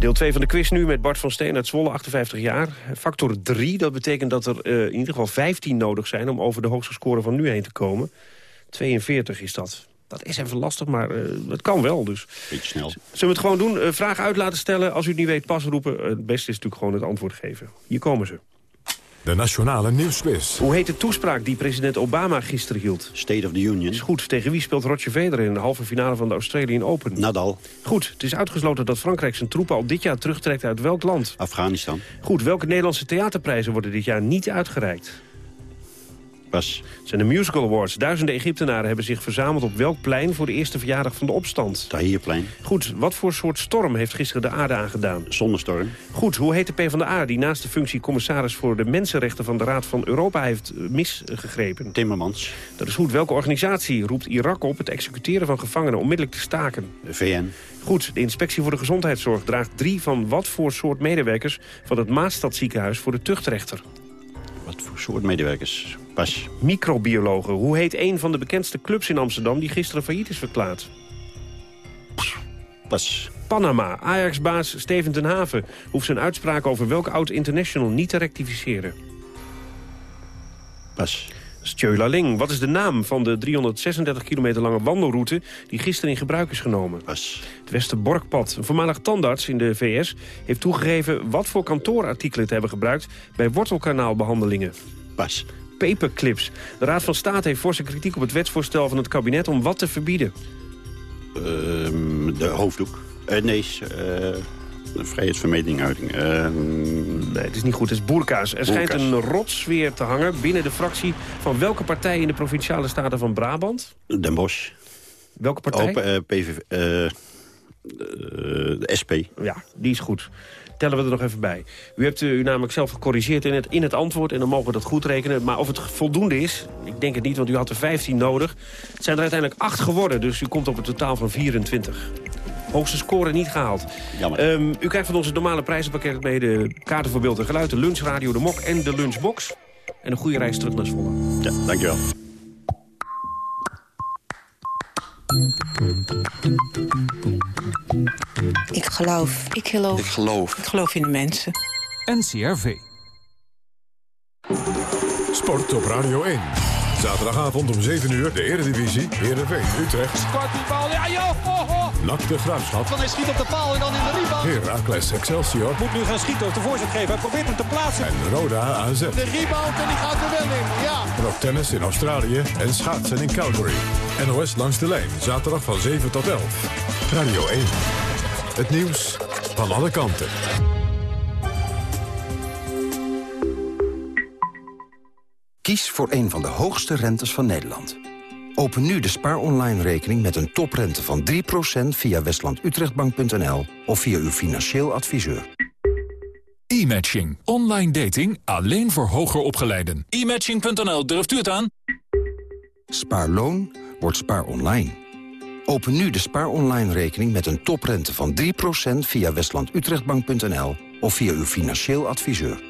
Deel 2 van de quiz nu met Bart van Steen uit Zwolle, 58 jaar. Factor 3, dat betekent dat er uh, in ieder geval 15 nodig zijn... om over de hoogste score van nu heen te komen. 42 is dat. Dat is even lastig, maar uh, het kan wel. Dus. Beetje snel. Zullen we het gewoon doen? Uh, vragen uit laten stellen. Als u het niet weet, pas roepen. het beste is natuurlijk gewoon het antwoord geven. Hier komen ze. De Nationale Nieuwsquiz. Hoe heet de toespraak die president Obama gisteren hield? State of the Union. Is goed. Tegen wie speelt Roger Federer in de halve finale van de Australian Open? Nadal. Goed. Het is uitgesloten dat Frankrijk zijn troepen al dit jaar terugtrekt uit welk land? Afghanistan. Goed. Welke Nederlandse theaterprijzen worden dit jaar niet uitgereikt? Het zijn de Musical Awards. Duizenden Egyptenaren hebben zich verzameld op welk plein... voor de eerste verjaardag van de opstand? Tahrirplein. Goed. Wat voor soort storm heeft gisteren de aarde aangedaan? Zonnestorm. Goed. Hoe heet de PvdA die naast de functie commissaris... voor de mensenrechten van de Raad van Europa heeft misgegrepen? Timmermans. Dat is goed. Welke organisatie roept Irak op... het executeren van gevangenen onmiddellijk te staken? De VN. Goed. De Inspectie voor de Gezondheidszorg draagt drie van wat voor soort medewerkers... van het Maastadziekenhuis voor de tuchtrechter? Wat voor soort medewerkers? Pas. Microbiologen. Hoe heet een van de bekendste clubs in Amsterdam... die gisteren failliet is verklaard? Pas. Panama. Ajax-baas Steven ten hoeft zijn uitspraak over welk oud international niet te rectificeren. Pas. Stjöla Ling. Wat is de naam van de 336 kilometer lange wandelroute... die gisteren in gebruik is genomen? Pas. Het Westerborkpad. Een voormalig tandarts in de VS heeft toegegeven... wat voor kantoorartikelen te hebben gebruikt... bij wortelkanaalbehandelingen. Pas. Paperclips. De Raad van State heeft forse kritiek op het wetsvoorstel van het kabinet... om wat te verbieden? Uh, de hoofddoek. Uh, nee, uh, nee, het is niet goed. Het is boerka's. Er schijnt een rotsfeer te hangen binnen de fractie... van welke partij in de Provinciale Staten van Brabant? Den Bosch. Welke partij? Open, PVV, de SP. Ja, die is goed tellen we er nog even bij. U hebt u namelijk zelf gecorrigeerd in het, in het antwoord... en dan mogen we dat goed rekenen. Maar of het voldoende is, ik denk het niet, want u had er 15 nodig. Het zijn er uiteindelijk 8 geworden, dus u komt op een totaal van 24. Hoogste score niet gehaald. Um, u krijgt van onze normale prijzenpakket mee de kaarten voor beeld en geluid... de lunchradio, de mok en de lunchbox. En een goede reis terug naar Zwolle. Ja, dankjewel. Ik geloof. Ik geloof. Ik geloof. Ik geloof in de mensen. NCRV. Sport op Radio 1. Zaterdagavond om 7 uur de Eredivisie, Heerenveen, Utrecht. Scoort die bal, ja joh! Oh, oh. Nak de Graafschap. Van hij schiet op de paal en dan in de rebound. Heracles Excelsior. Moet nu gaan schieten of de voorzet geven. Hij probeert hem te plaatsen. En Roda AZ. De rebound en die gaat er wel in, ja. En ook tennis in Australië en schaatsen in Calgary. NOS langs de lijn, zaterdag van 7 tot 11. Radio 1. Het nieuws van alle kanten. Kies voor een van de hoogste rentes van Nederland. Open nu de Spaar Online rekening met een toprente van 3% via westlandutrechtbank.nl of via uw financieel adviseur. E-matching. Online dating alleen voor hoger opgeleiden. E-matching.nl, durft u het aan? Spaarloon wordt spaar online. Open nu de Spaar Online rekening met een toprente van 3% via westlandutrechtbank.nl of via uw financieel adviseur.